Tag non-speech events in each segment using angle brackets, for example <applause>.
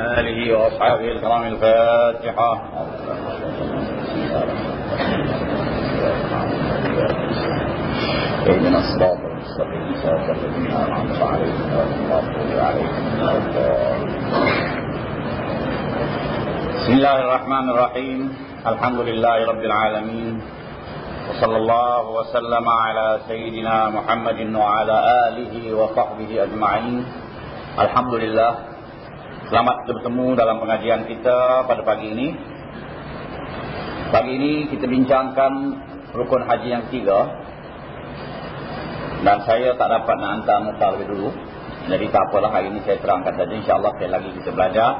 آله وأصحابه الكرام الفاتحة. اهدنا الصراط المستقيم. صراط الذين أنعمت عليهم غير المغضوب عليهم بسم الله الرحمن الرحيم. الحمد لله رب العالمين. وصلى الله وسلم على سيدنا محمد وعلى آله وصحبه أجمعين. الحمد لله Selamat bertemu dalam pengajian kita pada pagi ini. Pagi ini kita bincangkan rukun haji yang tiga. Dan saya tak dapat nak hantar nota lebih dulu. Jadi tak apalah hari ini saya terangkan saja. InsyaAllah sekali lagi kita belajar.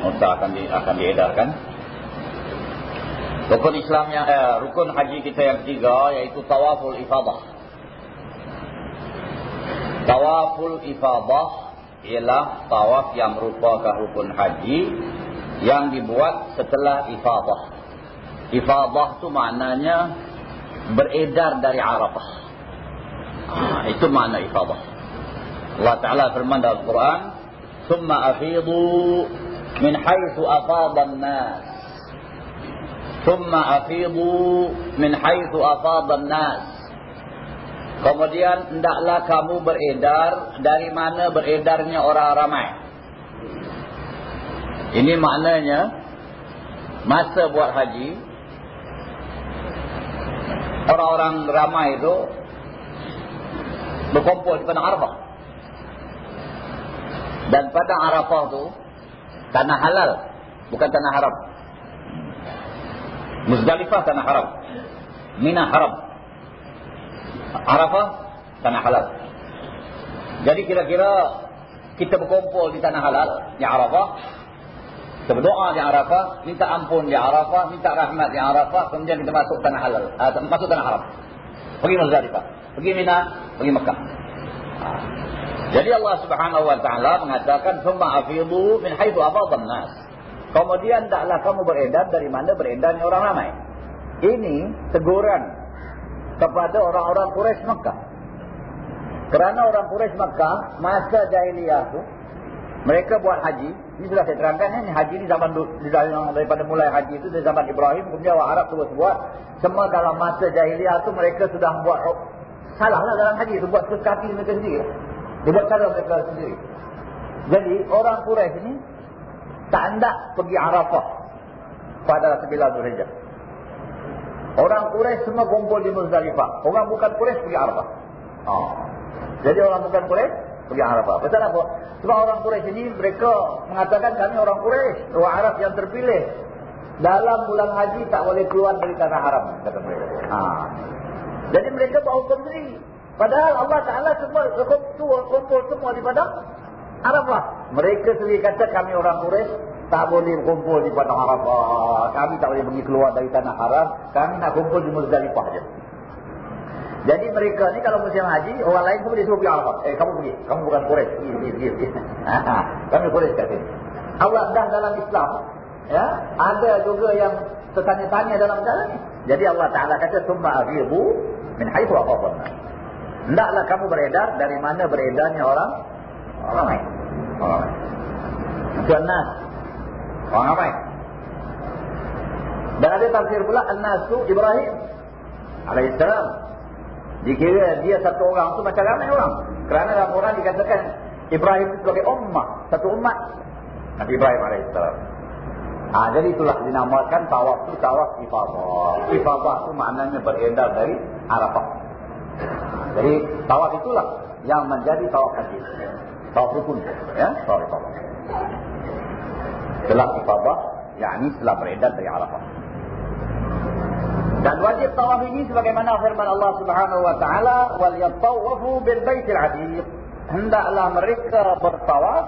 Nota akan di, akan diedarkan. Rukun Islam yang eh, rukun haji kita yang ketiga yaitu tawaful ifadah. Tawaful ifadah ialah tawaf yang merupakan rukun haji yang dibuat setelah ifadah. Ifadah tu maknanya beredar dari Arafah. Ha, itu makna ifadah. Allah Ta'ala firman dalam Al-Quran, "Summa afidu min haythu afadha an-nas." Summa afidu min haythu afadha an-nas. Kemudian hendaklah kamu beredar dari mana beredarnya orang ramai. Ini maknanya masa buat haji orang-orang ramai itu berkumpul di padang Arafah. Dan padang Arafah itu tanah halal, bukan tanah haram. Muzdalifah tanah haram. Mina haram. Arafah tanah halal. Jadi kira-kira kita berkumpul di tanah halal di Arafah, kita berdoa di Arafah, minta ampun di Arafah, minta rahmat di Arafah, kemudian kita masuk tanah halal, uh, masuk tanah haram. Pergi Muzdalifah, pergi Mina, pergi Mekah. Jadi Allah Subhanahu wa taala mengatakan summa afidu min haitsu afadhan nas. Kemudian taklah kamu beredar dari mana beredarnya orang ramai. Ini teguran kepada orang-orang Quraisy Makkah. Kerana orang Quraisy Makkah masa jahiliyah tu mereka buat haji, ini sudah saya terangkan ya, haji di zaman daripada mulai haji itu dari zaman Ibrahim kemudian orang Arab terus buat semua dalam masa jahiliyah tu mereka sudah buat salahlah dalam haji itu buat sekati mereka sendiri. Dibuat cara mereka sendiri. Jadi orang Quraisy ini tak hendak pergi Arafah pada 9 Zulhijjah. Orang Quraisy semua kumpul di Muzdalifah. Orang bukan Quraisy pergi Arafah. Oh. Jadi orang bukan Quraisy pergi Arafah. Betul apa? Sebab orang Quraisy ini mereka mengatakan kami orang Quraisy, orang Arab yang terpilih. Dalam bulan haji tak boleh keluar dari tanah haram kata mereka. Ha. Jadi mereka buat hukum sendiri. Padahal Allah Taala semua kumpul, kumpul semua di padang Arafah. Mereka sendiri kata kami orang Quraisy tak boleh kumpul di padang Arafah. Kami tak boleh pergi keluar dari tanah haram. Kami nak kumpul di Muzdalifah saja. Jadi mereka ni kalau musim haji, orang lain semua disuruh pergi Arafah. Eh, kamu pergi. Kamu bukan Quraisy. Pergi, pergi, pergi. pergi. <laughs> kami Quraisy kat sini. Allah dah dalam Islam. ya Ada juga yang tertanya-tanya dalam jalan ni. Jadi Allah Ta'ala kata, Summa afiru min afafanna. Hendaklah kamu beredar dari mana beredarnya orang? Orang lain. Orang lain. Nas. Orang ramai. Dan ada tafsir pula An-Nasu Ibrahim alaihissalam. Dikira dia satu orang tu macam ramai orang. Kerana dalam Quran dikatakan Ibrahim itu sebagai ummah, satu umat. Nabi Ibrahim alaihissalam. Ha, jadi itulah dinamakan tawaf itu tawaf ifadah. Ifadah itu maknanya beredar dari Arafah. Jadi tawaf itulah yang menjadi tawaf haji. Tawaf rukun. Ya, tawaf ifadah setelah ifadah yakni setelah beredar dari Arafah. Dan wajib tawaf ini sebagaimana firman Allah Subhanahu wa taala wal yatawafu bil baitil atiq hendaklah mereka bertawaf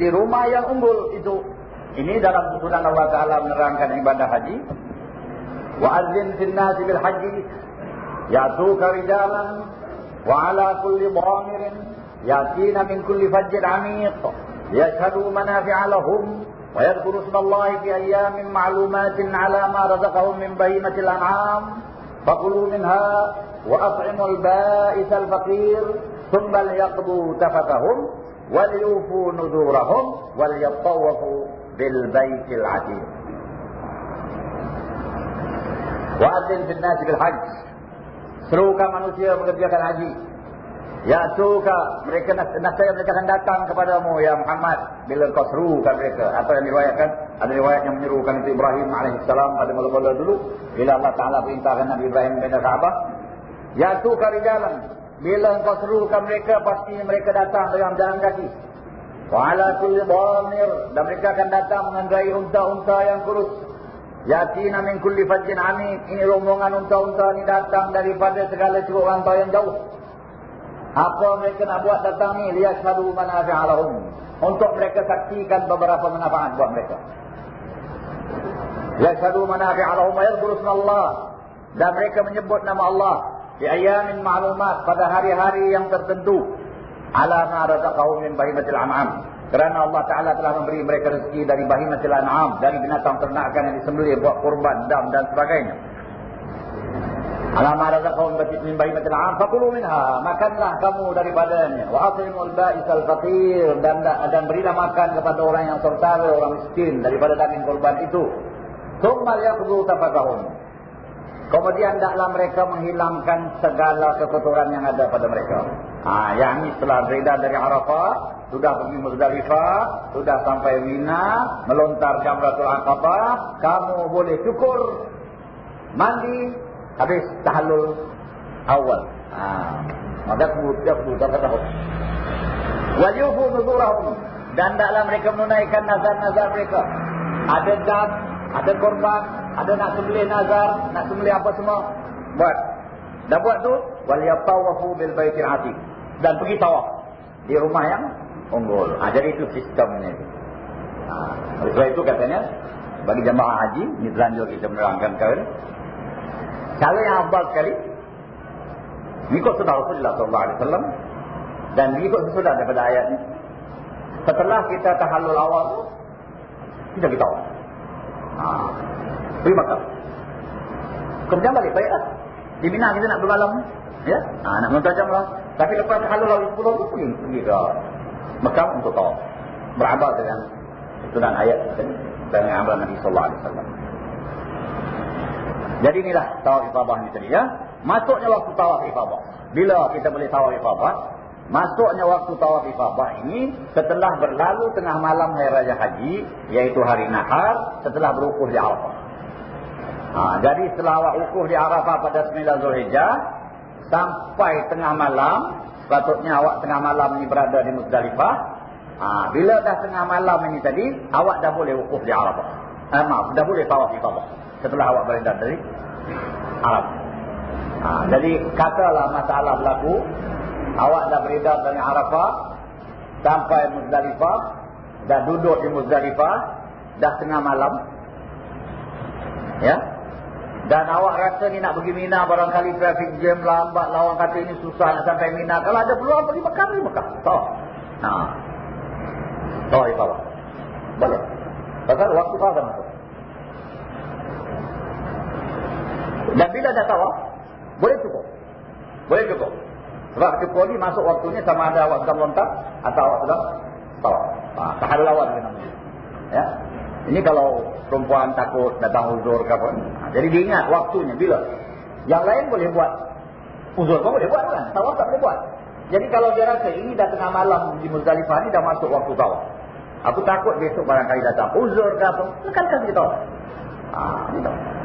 di rumah yang unggul itu. Ini dalam susunan Allah taala menerangkan ibadah haji. Wa adzin fil nas bil haji ya'tuka rijalan wa ala kulli dhamirin yatina min kulli fajjin 'amiq yashhadu manafi'a lahum ويذكر اسم الله في أيام معلومات على ما رزقهم من بهيمة الأنعام فكلوا منها وأطعموا البائس الفقير ثم ليقضوا تفتهم bil baitil atiq. Wa adzin fil nas bil hajj. Serukan manusia mengerjakan haji. Ya suka mereka nasaya mereka akan datang kepadamu ya Muhammad. Bila kau serukan mereka atau yang diriwayatkan? Ada riwayat yang menyerukan itu Ibrahim alaihissalam pada mula-mula dulu. Bila Allah Taala perintahkan Nabi Ibrahim kepada Ka'bah ya suka rijalan. Bila kau serukan mereka pasti mereka datang dengan jalan kaki. Wa ala kulli dhamir dan mereka akan datang mengendarai unta-unta yang kurus. Yatina min kulli fajjin amik. Ini rombongan unta-unta ini datang daripada segala curug rantau yang jauh apa mereka nak buat datang ni? Lihat selalu manafi'alahum. Untuk mereka saksikan beberapa manfaat buat mereka. Lihat selalu manafi'alahum. Ayat Allah. Dan mereka menyebut nama Allah. Di ayamin ma'lumat pada hari-hari yang tertentu. Ala ma'razaqahum min bahimatil am'am. Kerana Allah Ta'ala telah memberi mereka rezeki dari bahimatil an'am. Dari binatang ternakan yang disembelih buat kurban, dam dan sebagainya. Alam razaqahum min bahimatil am fakulu minha makanlah kamu daripadanya. Wa atimul ba'isal faqir dan dan berilah makan kepada orang yang tertara orang miskin daripada daging kurban itu. Thumma yaqdu tafaqahum kemudian hendaklah mereka menghilangkan segala kekotoran yang ada pada mereka. Ha yakni setelah beredar dari Arafah sudah pergi Muzdalifah sudah sampai Mina melontar jamratul aqabah. Kamu boleh cukur mandi habis tahallul awal. Ha. Maka kemudian kemudian kata tahu. Wajuhu nuzurahum dan dalam mereka menunaikan nazar-nazar mereka. Ada dam, ada korban, ada nak sembelih nazar, nak sembelih apa semua. Buat. Dah buat tu, wal yatawafu bil baitil atiq. Dan pergi tawaf di rumah yang unggul. Ha, jadi itu sistemnya. Ha. Oleh itu katanya, bagi jemaah haji, ini terlanjur kita menerangkan kali. Cara yang abal sekali Mengikut sunnah Rasulullah SAW Dan mengikut sesudah daripada ayat ini Setelah kita tahallul awal tu Kita kita awal ha. Pergi makan Kemudian balik baiklah Di Mina kita nak bermalam Ya, ha, nak mentajam lah Tapi lepas tahallul awal 10 tu pergi, pergi ke Mekah untuk tahu. Beramal dengan Sunan ayat Dengan amal Nabi SAW jadi inilah tawaf ifadah ni tadi ya. Masuknya waktu tawaf ifadah. Bila kita boleh tawaf ifadah? Masuknya waktu tawaf ifadah ini setelah berlalu tengah malam hari raya haji, yaitu hari Nahar, setelah berukuf di Arafah. Ha, jadi setelah awak ukuf di Arafah pada 9 Zulhijjah sampai tengah malam, sepatutnya awak tengah malam ini berada di Muzdalifah. Ha, bila dah tengah malam ini tadi, awak dah boleh ukuf di Arafah. Eh, maaf, dah boleh tawaf ifadah setelah awak beredar dari Arab. Ha, jadi katalah masalah berlaku, awak dah beredar dari Arafah sampai Muzdalifah, dah duduk di Muzdalifah, dah tengah malam. Ya. Dan awak rasa ni nak pergi Mina barangkali traffic jam lambat lawan kata ini susah nak sampai Mina. Kalau ada peluang pergi Mekah, pergi Mekah. Tahu. Ha. Tahu itu awak. Boleh. Pasal waktu kau akan masuk. Dan bila dah tawaf, boleh cukup. Boleh cukup. Sebab cukup ni masuk waktunya sama ada awak sudah melontar atau awak sudah tawaf. Ha, tahadul awal namanya. Ya. Ini kalau perempuan takut datang uzur ke apa. Ha, jadi diingat waktunya bila. Yang lain boleh buat. Uzur pun boleh buat kan. Tawaf tak boleh buat. Jadi kalau dia rasa ini dah tengah malam di Muzdalifah ni dah masuk waktu tawaf. Aku takut besok barangkali datang uzur ke apa. Lekalkan kita tawaf. Ha, ini tawaf.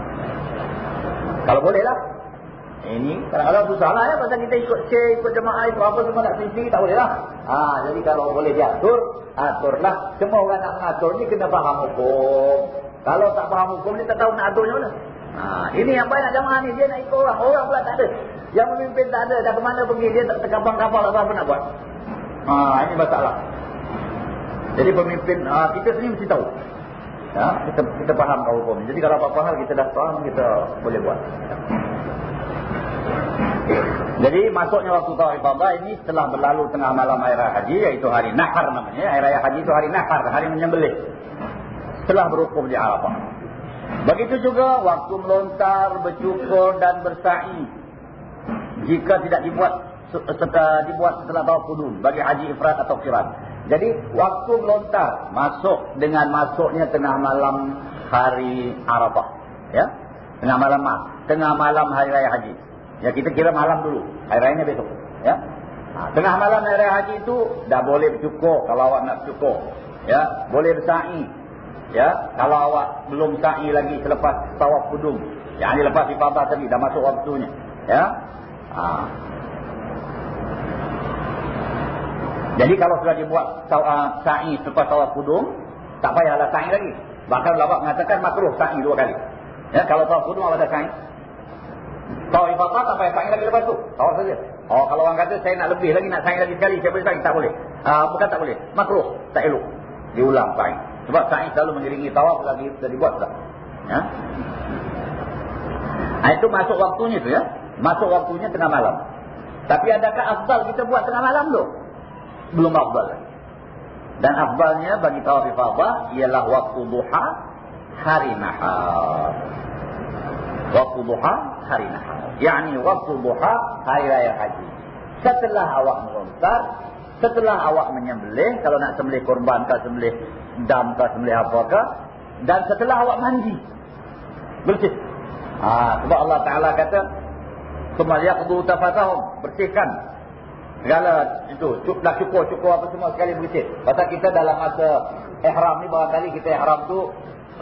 Kalau boleh lah. Ini kadang-kadang susah lah ya. Pasal kita ikut share, ikut jemaah itu apa semua nak sendiri tak boleh lah. Ha, jadi kalau boleh diatur, aturlah. Semua orang nak mengatur ni kena faham hukum. Kalau tak faham hukum ni tak tahu nak aturnya mana. Ha, ini yang banyak jemaah ni. Dia nak ikut orang. Orang pula tak ada. Yang memimpin tak ada. Dah ke mana pergi. Dia tak terkapal-kapal apa-apa nak buat. Ha, ini masalah. Jadi pemimpin, ha, kita sendiri mesti tahu. Ya, kita kita faham kau hukum. Jadi kalau apa-apa hal kita dah faham kita boleh buat. Jadi masuknya waktu tawaf ibadah ini setelah berlalu tengah malam hari raya haji iaitu hari Nahar namanya. Hari raya haji itu hari Nahar, hari menyembelih. Setelah berhukum di Arafah. Begitu juga waktu melontar, bercukur dan bersa'i. Jika tidak dibuat setelah dibuat setelah tawaf kudum bagi haji ifrat atau kiran. Jadi waktu melontar masuk dengan masuknya tengah malam hari Arafah. Ya. Tengah malam tengah malam hari raya haji. Ya kita kira malam dulu. Hari rayanya besok. Ya. Ha, tengah malam hari raya haji itu dah boleh bercukur kalau awak nak bercukur. Ya, boleh bersa'i. Ya, kalau awak belum sa'i lagi selepas tawaf kudum. Yang ini lepas ifadah tadi dah masuk waktunya. Ya. Ha. Jadi kalau sudah dibuat uh, sa'i selepas tawaf kudum, tak payahlah sa'i lagi. Bahkan ulama mengatakan makruh sa'i dua kali. Ya, kalau tawaf kudum ada sa'i. Tawaf ifadah tak payah sa'i lagi lepas tu. Tawaf saja. Oh, kalau orang kata saya nak lebih lagi, nak sa'i lagi sekali, saya boleh sa'i? Tak boleh. Uh, bukan tak boleh. Makruh. Tak elok. Diulang sa'i. Sebab sa'i selalu mengiringi tawaf lagi sudah dibuat sudah. Ya. Nah, itu masuk waktunya tu ya. Masuk waktunya tengah malam. Tapi adakah afdal kita buat tengah malam tu? Belum afdal. Dan afdalnya bagi tawaf ifadah ialah waktu duha hari nahar. Waktu duha hari nahar. Yani waktu duha hari raya haji. Setelah awak melontar, setelah awak menyembelih, kalau nak sembelih korban kah sembelih dam kah sembelih apakah, dan setelah awak mandi. Bersih. Ha, sebab Allah Taala kata, "Tsumma yaqdu tafatahum." Bersihkan segala itu dah cukup cukup apa semua sekali begitu. Pasal kita dalam masa ihram ni barangkali kita ihram tu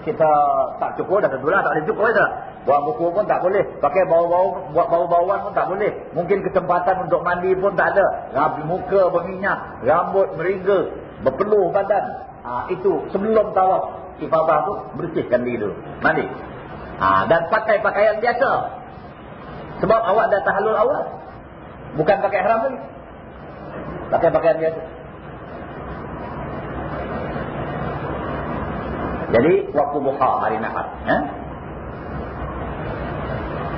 kita tak cukup dah tentulah tak boleh cukup dah buat buku pun tak boleh. Pakai bau-bau buat bau-bauan pun tak boleh. Mungkin kesempatan untuk mandi pun tak ada. Rabi muka berminyak rambut meringga berpeluh badan. Ha, itu sebelum tawaf. Ifadah tu bersihkan diri dulu. Mandi. Ha, dan pakai pakaian biasa. Sebab awak dah tahallul awal. Bukan pakai ihram lagi Pakai pakaian biasa. Jadi waktu duha hari Nahar, ya.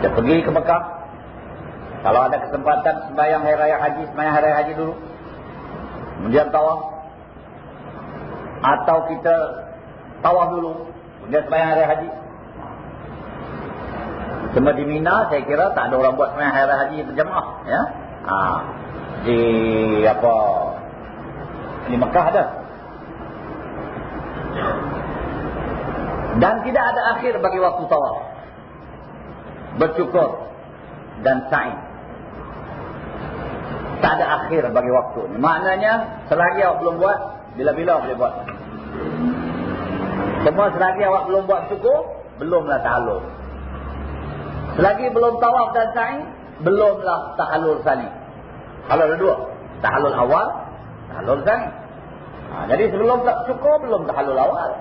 Dia pergi ke Mekah. Kalau ada kesempatan sembahyang hari raya haji, sembahyang hari raya haji dulu. Kemudian tawaf. Atau kita tawaf dulu, kemudian sembahyang hari haji. Cuma di Mina saya kira tak ada orang buat sembahyang hari raya haji berjemaah, ya. Ah di apa di Mekah ada dan tidak ada akhir bagi waktu tawaf. Bersyukur dan sa'i. Tak ada akhir bagi waktu ini maknanya selagi awak belum buat bila-bila boleh buat. Semua selagi awak belum buat syukur belumlah tahalul. Selagi belum tawaf dan sa'i belumlah tahalul salih ada dua. Tahalul awal, tahalul kan. Ha, jadi sebelum tak cukup, belum tahalul awal.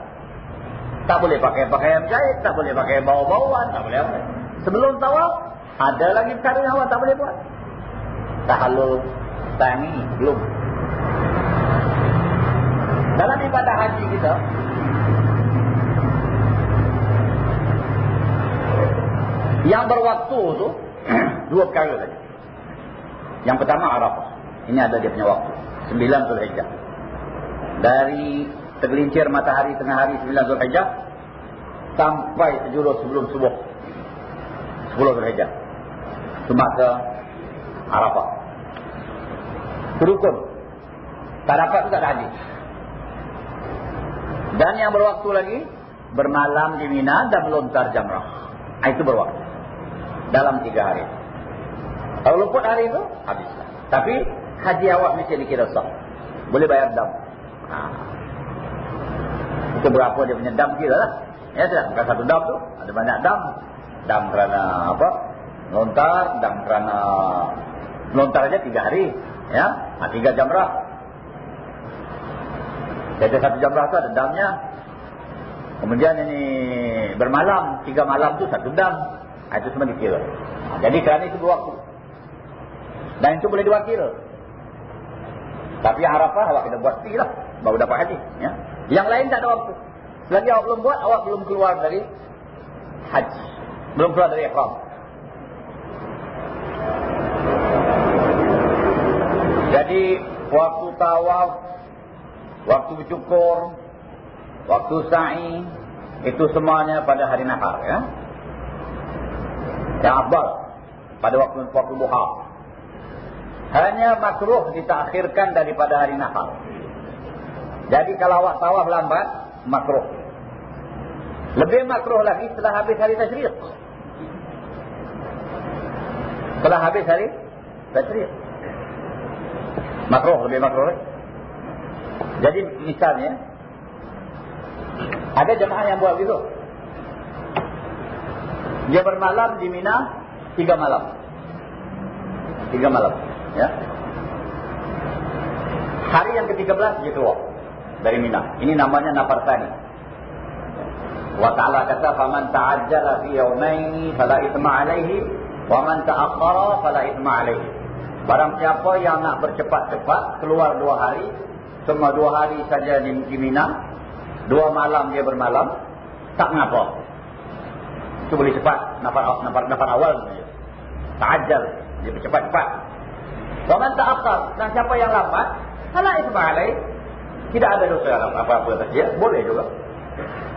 Tak boleh pakai pakaian jahit, tak boleh pakai bau-bauan, tak boleh apa. Sebelum tawaf, ada lagi perkara yang awak tak boleh buat. Tahalul tani, belum. Dalam ibadah haji kita, yang berwaktu tu, <clears throat> dua perkara saja. Yang pertama Arafah. Ini ada dia punya waktu. 9 Zulhijjah. Dari tergelincir matahari tengah hari 9 Zulhijjah sampai sejurus sebelum subuh. 10 Zulhijjah. Semasa Arafah. Terukun. Tak dapat tak ada. Dan yang berwaktu lagi bermalam di Mina dan melontar jamrah. Itu berwaktu. Dalam tiga hari. Kalau luput hari itu, habislah. Tapi haji awak mesti dikira sah. Boleh bayar dam. Ha. Itu berapa dia punya dam kira lah. Ya tidak? Bukan satu dam tu. Ada banyak dam. Dam kerana apa? Lontar. Dam kerana... Lontar aja tiga hari. Ya, ha, Tiga jam rah. Jadi satu jam rah tu ada damnya. Kemudian ini bermalam. Tiga malam tu satu dam. Ha, itu semua dikira. Ha, jadi kerana itu berwaktu. Dan itu boleh diwakil. Tapi Arafah awak kena buat sendiri lah. Baru dapat haji. Ya? Yang lain tak ada waktu. Selagi awak belum buat, awak belum keluar dari haji. Belum keluar dari ikhram. Jadi, waktu tawaf, waktu bercukur, waktu sa'i, itu semuanya pada hari nahar. Ya? Yang abal pada waktu waktu buhar. Hanya makruh ditakhirkan daripada hari nahar. Jadi kalau awak tawaf lambat, makruh. Lebih makruh lagi setelah habis hari tashriq. Setelah habis hari tashriq. Makruh, lebih makruh lagi. Jadi misalnya, ada jemaah yang buat begitu. Dia bermalam di Mina tiga malam. Tiga malam. Ya. Hari yang ke-13 dia keluar dari Mina. Ini namanya Napartani. Wa ta'ala kata faman ta'ajjala fi yawmayn fala ithma 'alayhi wa man ta'akhkhara fala ithma 'alayhi. Barang siapa yang nak bercepat-cepat keluar dua hari, cuma dua hari saja di, Mina, dua malam dia bermalam, tak ngapa. Itu boleh cepat, nafar nafar nafar awal saja. Ta'ajjal, dia bercepat-cepat. Wa man ta'akhkhar, dan siapa yang lambat, fala ithma 'alayhi. Tidak ada dosa apa-apa atas dia, boleh juga.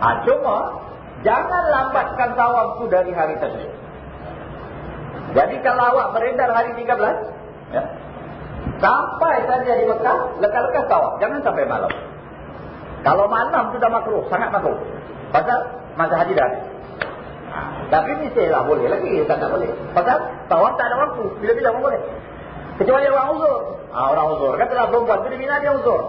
Ha, cuma jangan lambatkan tawaf tu dari hari tersebut. Jadi kalau awak beredar hari 13, ya, sampai saja di Mekah, lekas-lekas tawaf. Jangan sampai malam. Kalau malam sudah makruh, sangat makruh. Pasal masa haji dah ha, tapi ni saya lah boleh lagi, tak, tak boleh. Pasal tawaf tak ada waktu, bila-bila pun boleh. Kecuali orang uzur. Ha, orang uzur. Katalah perempuan, bila-bila dia uzur.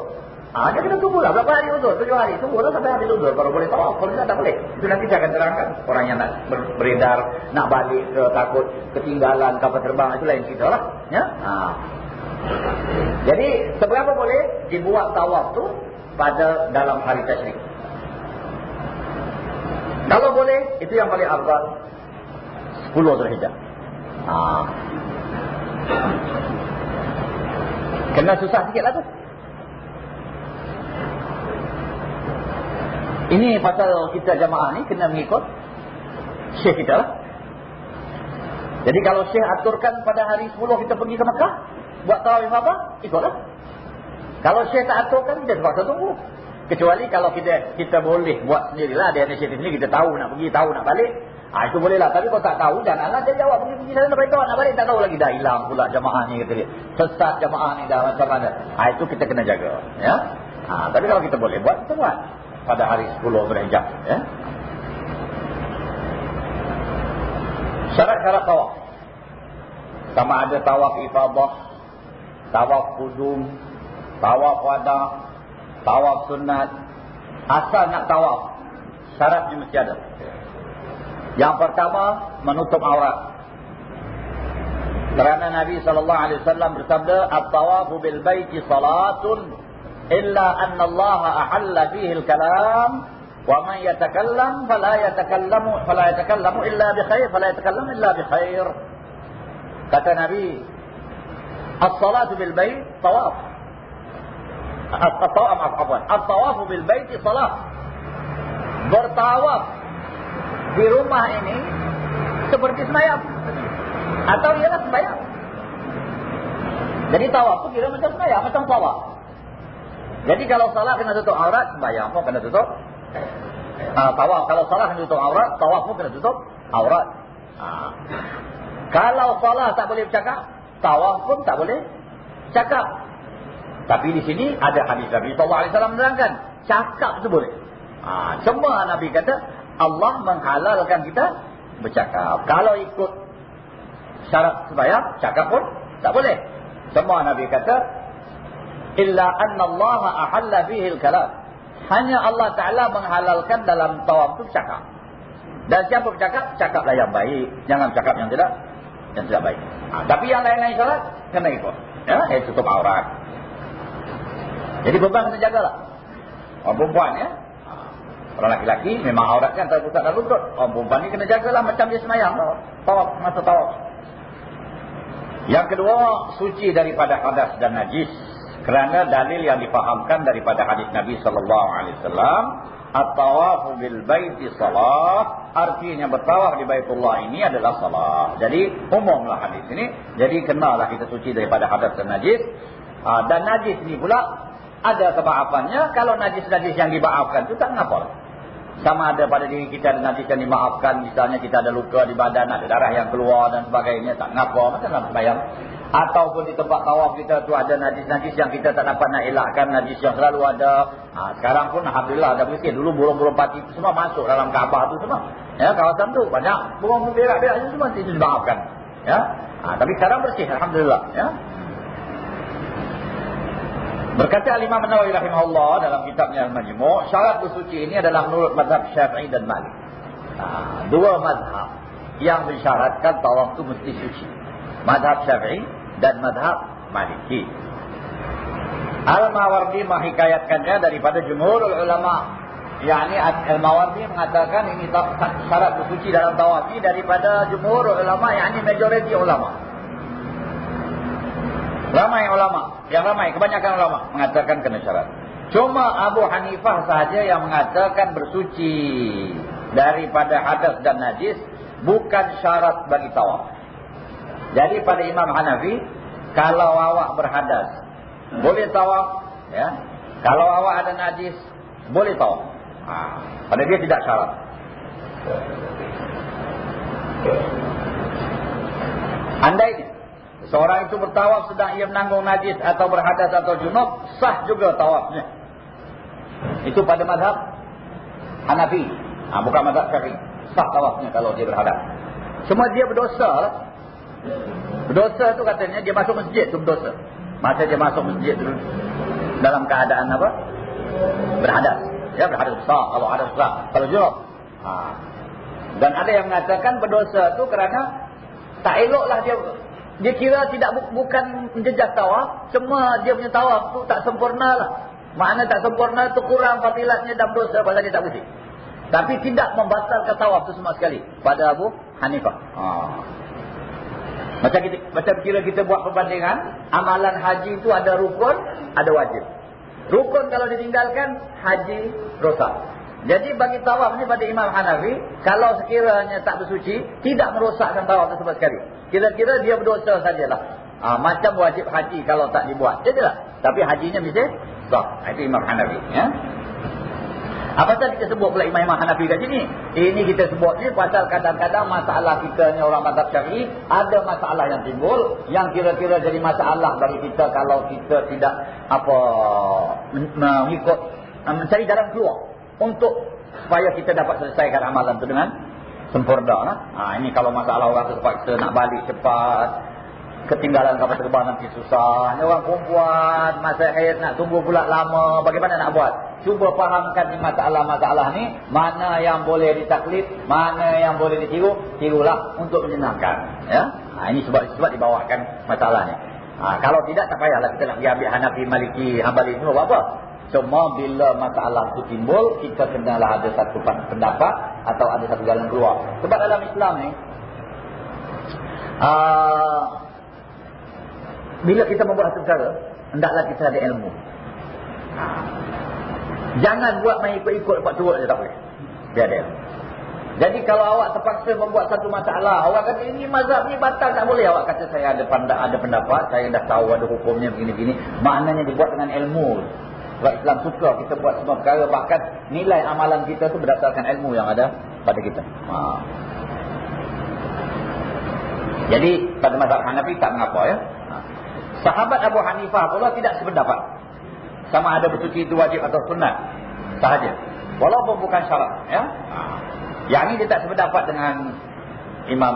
Ah, dia kena tunggu lah. Berapa hari uzur? Tujuh hari. Tunggu lah sampai habis uzur. Baru boleh tawaf. Kalau tidak, tak boleh. Itu nanti saya akan terangkan. Orang yang nak beredar, nak balik ke takut ketinggalan kapal terbang. Itu lain cerita lah. Ya? Ha. Jadi, seberapa boleh dibuat tawaf tu pada dalam hari tashrik. Kalau boleh, itu yang paling abad. Sepuluh terhijab. Ha. Kena susah sikit lah tu. Ini pasal kita jamaah ni kena mengikut syekh kita lah. Jadi kalau syekh aturkan pada hari 10 kita pergi ke Mekah, buat tawaf apa? Ikutlah. Kalau syekh tak aturkan, kita terpaksa tunggu. Kecuali kalau kita kita boleh buat sendirilah, ada inisiatif ni, kita tahu nak pergi, tahu nak balik. Ah itu boleh lah. Tapi kalau tak tahu, janganlah dia jawab pergi-pergi sana tahu nak balik. Tak tahu lagi dah hilang pula jamaah ni kata dia. Sesat jamaah ni dah macam mana. Ah itu kita kena jaga. Ya. Ah tapi kalau kita boleh buat, kita buat pada hari 10 Zulhijjah ya. Syarat-syarat tawaf. Sama ada tawaf ifadah, tawaf kudum, tawaf wada, tawaf sunat. Asal nak tawaf, syaratnya mesti ada. Yang pertama, menutup aurat. Kerana Nabi sallallahu alaihi wasallam bersabda, "At-tawafu bil baiti salatun إلا أن الله أحل فيه الكلام ومن يتكلم فلا يتكلم فلا يتكلم إلا بخير فلا يتكلم إلا بخير kata Nabi الصلاة بالبيت طواف الطواف عفوا الطواف بالبيت صلاة bertawaf di rumah ini seperti sembahyang atau ialah sembahyang jadi tawaf kira macam sembahyang macam tawaf Jadi kalau salah kena tutup aurat, sembahyang pun kena tutup. Uh, tawaf kalau salah kena tutup aurat, tawaf pun kena tutup aurat. Uh. Kalau salah tak boleh bercakap, tawaf pun tak boleh cakap. Tapi di sini ada hadis Nabi sallallahu alaihi wasallam menerangkan, cakap tu boleh. Uh, semua Nabi kata Allah menghalalkan kita bercakap. Kalau ikut syarat sembahyang, cakap pun tak boleh. Semua Nabi kata illa anna Allah ahalla fihi al-kalam. Hanya Allah Taala menghalalkan dalam tawaf itu cakap. Dan siapa bercakap, cakaplah yang baik, jangan cakap yang tidak yang tidak baik. Ha, tapi yang lain-lain syarat kena ikut. Ya, eh, tutup aurat. Jadi beban kena jagalah. Orang perempuan ya. Orang laki-laki memang aurat kan tak pusat dan lutut. Orang perempuan ni kena jagalah macam dia semayang. Tawaf, masa tawaf. Yang kedua, suci daripada hadas dan najis. Kerana dalil yang difahamkan daripada hadis Nabi sallallahu alaihi wasallam, at-tawafu bil baiti salah, artinya bertawaf di Baitullah ini adalah salah. Jadi umumlah hadis ini. Jadi kenalah kita suci daripada hadas dan najis. Ha, dan najis ini pula ada kemaafannya. Kalau najis-najis yang dimaafkan itu tak ngapa. Sama ada pada diri kita najis yang dimaafkan. Misalnya kita ada luka di badan, ada darah yang keluar dan sebagainya. Tak ngapa. Macam dalam sembahyang. Ataupun di tempat tawaf kita tu ada najis-najis yang kita tak dapat nak elakkan. Najis yang selalu ada. Ha, sekarang pun Alhamdulillah ada bersih. Dulu burung-burung pati itu semua masuk dalam Kaabah tu semua. Ya, kawasan tu banyak burung berak-berak semua itu dimaafkan. Ya. Ha, tapi sekarang bersih. Alhamdulillah. Ya. Berkata Al-Imam Nawawi rahimahullah dalam kitabnya Al-Majmu' syarat bersuci ini adalah menurut mazhab Syafi'i dan Malik. Ha, dua mazhab yang mensyaratkan tawaf itu mesti suci. Mazhab Syafi'i dan mazhab Maliki. Al-Mawardi menghikayatkannya daripada jumhur ulama. Yani Al-Mawardi mengatakan ini syarat bersuci dalam tawaf ini daripada jumhur ulama, yakni majoriti ulama. Ramai ulama, yang ramai, kebanyakan ulama mengatakan kena syarat. Cuma Abu Hanifah sahaja yang mengatakan bersuci daripada hadas dan najis bukan syarat bagi tawaf. Jadi pada Imam Hanafi, kalau awak berhadas, boleh tawaf. Ya. Kalau awak ada najis, boleh tawaf. Ha. Pada dia tidak syarat. Andai Seorang itu bertawaf sedang ia menanggung najis atau berhadas atau junub, sah juga tawafnya. Itu pada mazhab Hanafi. Ha, bukan mazhab Syafi'i. Sah tawafnya kalau dia berhadas. Cuma dia berdosa. Berdosa tu katanya dia masuk masjid tu berdosa. Masa dia masuk masjid tu dalam keadaan apa? Berhadas. Ya berhadas besar. Kalau hadas besar. Kalau junub. Ha. Dan ada yang mengatakan berdosa tu kerana tak eloklah dia dia kira tidak bukan menjejak tawaf. Semua dia punya tawaf tu tak sempurna lah. Makna tak sempurna tu kurang fadilatnya dan dosa pada dia tak bersih. Tapi tidak membatalkan tawaf tu semua sekali. Pada Abu Hanifah. Ha. Macam, kita, macam kira kita buat perbandingan. Amalan haji itu ada rukun, ada wajib. Rukun kalau ditinggalkan, haji rosak. Jadi bagi tawaf ni pada Imam Hanafi, kalau sekiranya tak bersuci, tidak merosakkan tawaf tersebut sekali. Kira-kira dia berdosa sajalah. Ha, macam wajib haji kalau tak dibuat. Jadilah. Tapi hajinya mesti sah. Itu Imam Hanafi. Ya? Apa sahaja kita sebut pula Imam Hanafi kat sini? Ini kita sebut ni pasal kadang-kadang masalah kita ni orang mazhab syari. Ada masalah yang timbul. Yang kira-kira jadi masalah bagi kita kalau kita tidak apa mengikut mencari jalan keluar untuk supaya kita dapat selesaikan amalan itu dengan sempurna. Lah. Ha, ini kalau masalah orang terpaksa nak balik cepat, ketinggalan kapal terbang nanti susah. Ini orang perempuan, masa haid nak tunggu pula lama, bagaimana nak buat? Cuba fahamkan masalah-masalah ni, mana yang boleh ditaklid, mana yang boleh ditiru, tirulah untuk menyenangkan. Ya? Ha, ini sebab sebab dibawakan masalah ni. Ha, kalau tidak, tak payahlah kita nak pergi ambil Hanafi, Maliki, Hanbali, semua apa? Cuma bila masalah itu timbul, kita kenalah ada satu pendapat atau ada satu jalan keluar. Sebab dalam Islam ni, uh, bila kita membuat satu perkara, hendaklah kita ada ilmu. Jangan buat main ikut-ikut lepas turut je tak boleh. Dia ada ilmu. Jadi kalau awak terpaksa membuat satu masalah, awak kata ini mazhab ni batal tak boleh. Awak kata saya ada pendapat, saya dah tahu ada hukumnya begini-begini. Maknanya dibuat dengan ilmu. Sebab Islam suka kita buat semua perkara. Bahkan nilai amalan kita tu berdasarkan ilmu yang ada pada kita. Ha. Jadi pada mazhab Hanafi tak mengapa ya. Ha. Sahabat Abu Hanifah pula tidak sependapat. Sama ada bersuci itu wajib atau sunat. Sahaja. Walaupun bukan syarat. Ya. Ha. Yang ini dia tak sependapat dengan Imam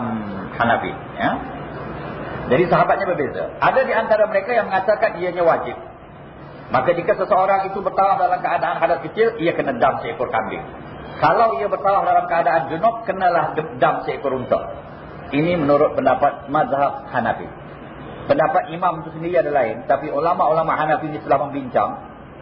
Hanafi. Ya. Jadi sahabatnya berbeza. Ada di antara mereka yang mengatakan ianya wajib. Maka jika seseorang itu bertawaf dalam keadaan hadas kecil, ia kena dam seekor kambing. Kalau ia bertawaf dalam keadaan junub, kenalah dam seekor unta. Ini menurut pendapat mazhab Hanafi. Pendapat imam itu sendiri ada lain. Tapi ulama-ulama Hanafi ini setelah membincang,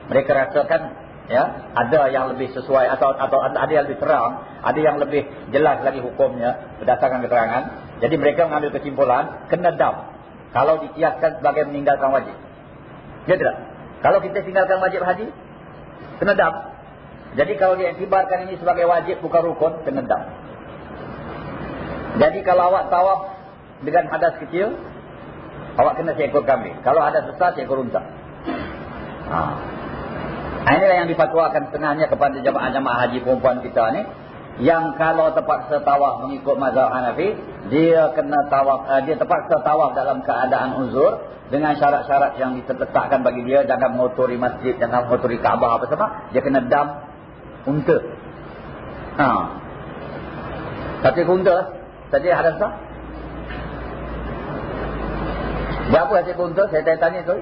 mereka rasakan ya ada yang lebih sesuai atau atau ada yang lebih terang, ada yang lebih jelas lagi hukumnya berdasarkan keterangan. Jadi mereka mengambil kesimpulan, kena dam. Kalau dikiaskan sebagai meninggalkan wajib. Ya tidak? Kalau kita tinggalkan wajib haji, kena dam. Jadi kalau dia diiktibarkan ini sebagai wajib bukan rukun, kena dam. Jadi kalau awak tawaf dengan hadas kecil, awak kena seekor kambing. Kalau hadas besar, seekor unta. Ha. Inilah yang difatwakan setengahnya kepada jamaah-jamaah haji perempuan kita ni. Yang kalau terpaksa tawaf mengikut mazhab Hanafi dia kena tawaf uh, dia terpaksa tawaf dalam keadaan uzur dengan syarat-syarat yang ditetapkan bagi dia. Jangan mengotori masjid jangan mengotori Kaabah apa semua dia kena dam unta. Ha. Satu unta tadi ada tak berapa hasil unta? Saya tanya-tanya tu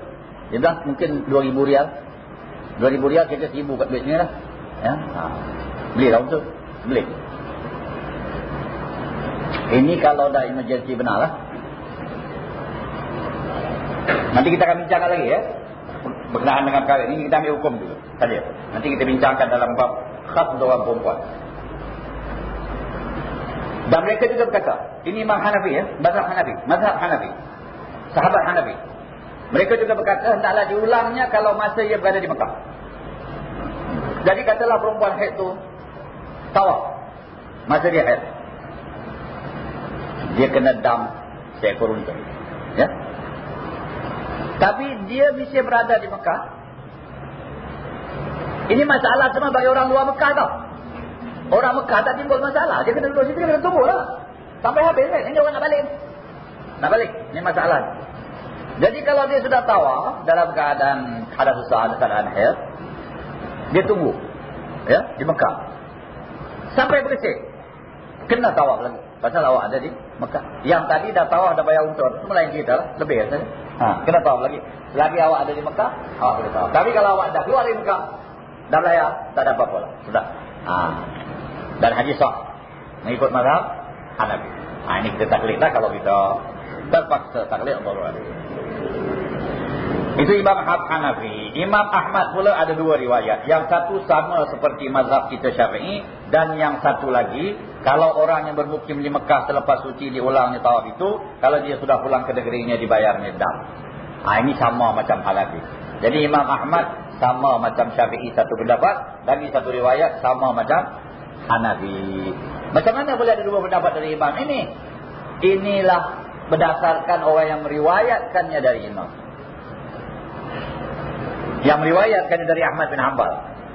dia bilang mungkin 2000 rial. 2000 rial kita 1000 kat duit sini lah. Ya? Ha. beli lah unta Boleh. Ini kalau dah emergency benar lah. Nanti kita akan bincangkan lagi ya. Berkenaan dengan perkara ini kita ambil hukum dulu. Saja. Nanti kita bincangkan dalam bab khas untuk orang perempuan. Dan mereka juga berkata, ini Imam Hanafi ya, mazhab Hanafi, mazhab Hanafi. Sahabat Hanafi. Mereka juga berkata hendaklah diulangnya kalau masa ia berada di Mekah. Jadi katalah perempuan haid tu tawaf masa dia haid. Dia kena dam seekor unta. Ya? Tapi dia bisa berada di Mekah. Ini masalah cuma bagi orang luar Mekah tau. Orang Mekah tak timbul masalah. Dia kena duduk situ dia kena tunggu lah. Sampai habis kan? Ini orang nak balik. Nak balik. Ini masalah. Jadi kalau dia sudah tawaf dalam keadaan ada susah, ada keadaan haid dia tunggu. Ya? Di Mekah Sampai bersih. Kena tawaf lagi. Pasal awak ada di Mekah. Yang tadi dah tawaf dah bayar untur. Itu melain kita lah. Lebih ya. Ha, kena tawaf lagi. Lagi awak ada di Mekah. Awak boleh tawaf. Tapi kalau awak dah keluar dari Mekah. Dah bayar. Tak ada apa-apa lah. Sudah. Ha. Dan haji sah. Mengikut mazhab. Hanabi. Ha, ini kita taklid lah kalau kita terpaksa taklid. Allah itu Imam Hanafi. Imam Ahmad pula ada dua riwayat. Yang satu sama seperti mazhab kita syafi'i. Dan yang satu lagi. Kalau orang yang bermukim di Mekah selepas suci diulangnya tawaf itu. Kalau dia sudah pulang ke negerinya dibayarnya dam. Ha, ini sama macam Hanafi. Jadi Imam Ahmad sama macam syafi'i satu pendapat. Dan ini satu riwayat sama macam Hanafi. Macam mana boleh ada dua pendapat dari Imam ini? Inilah berdasarkan orang yang meriwayatkannya dari Imam yang meriwayatkan dari Ahmad bin Hanbal.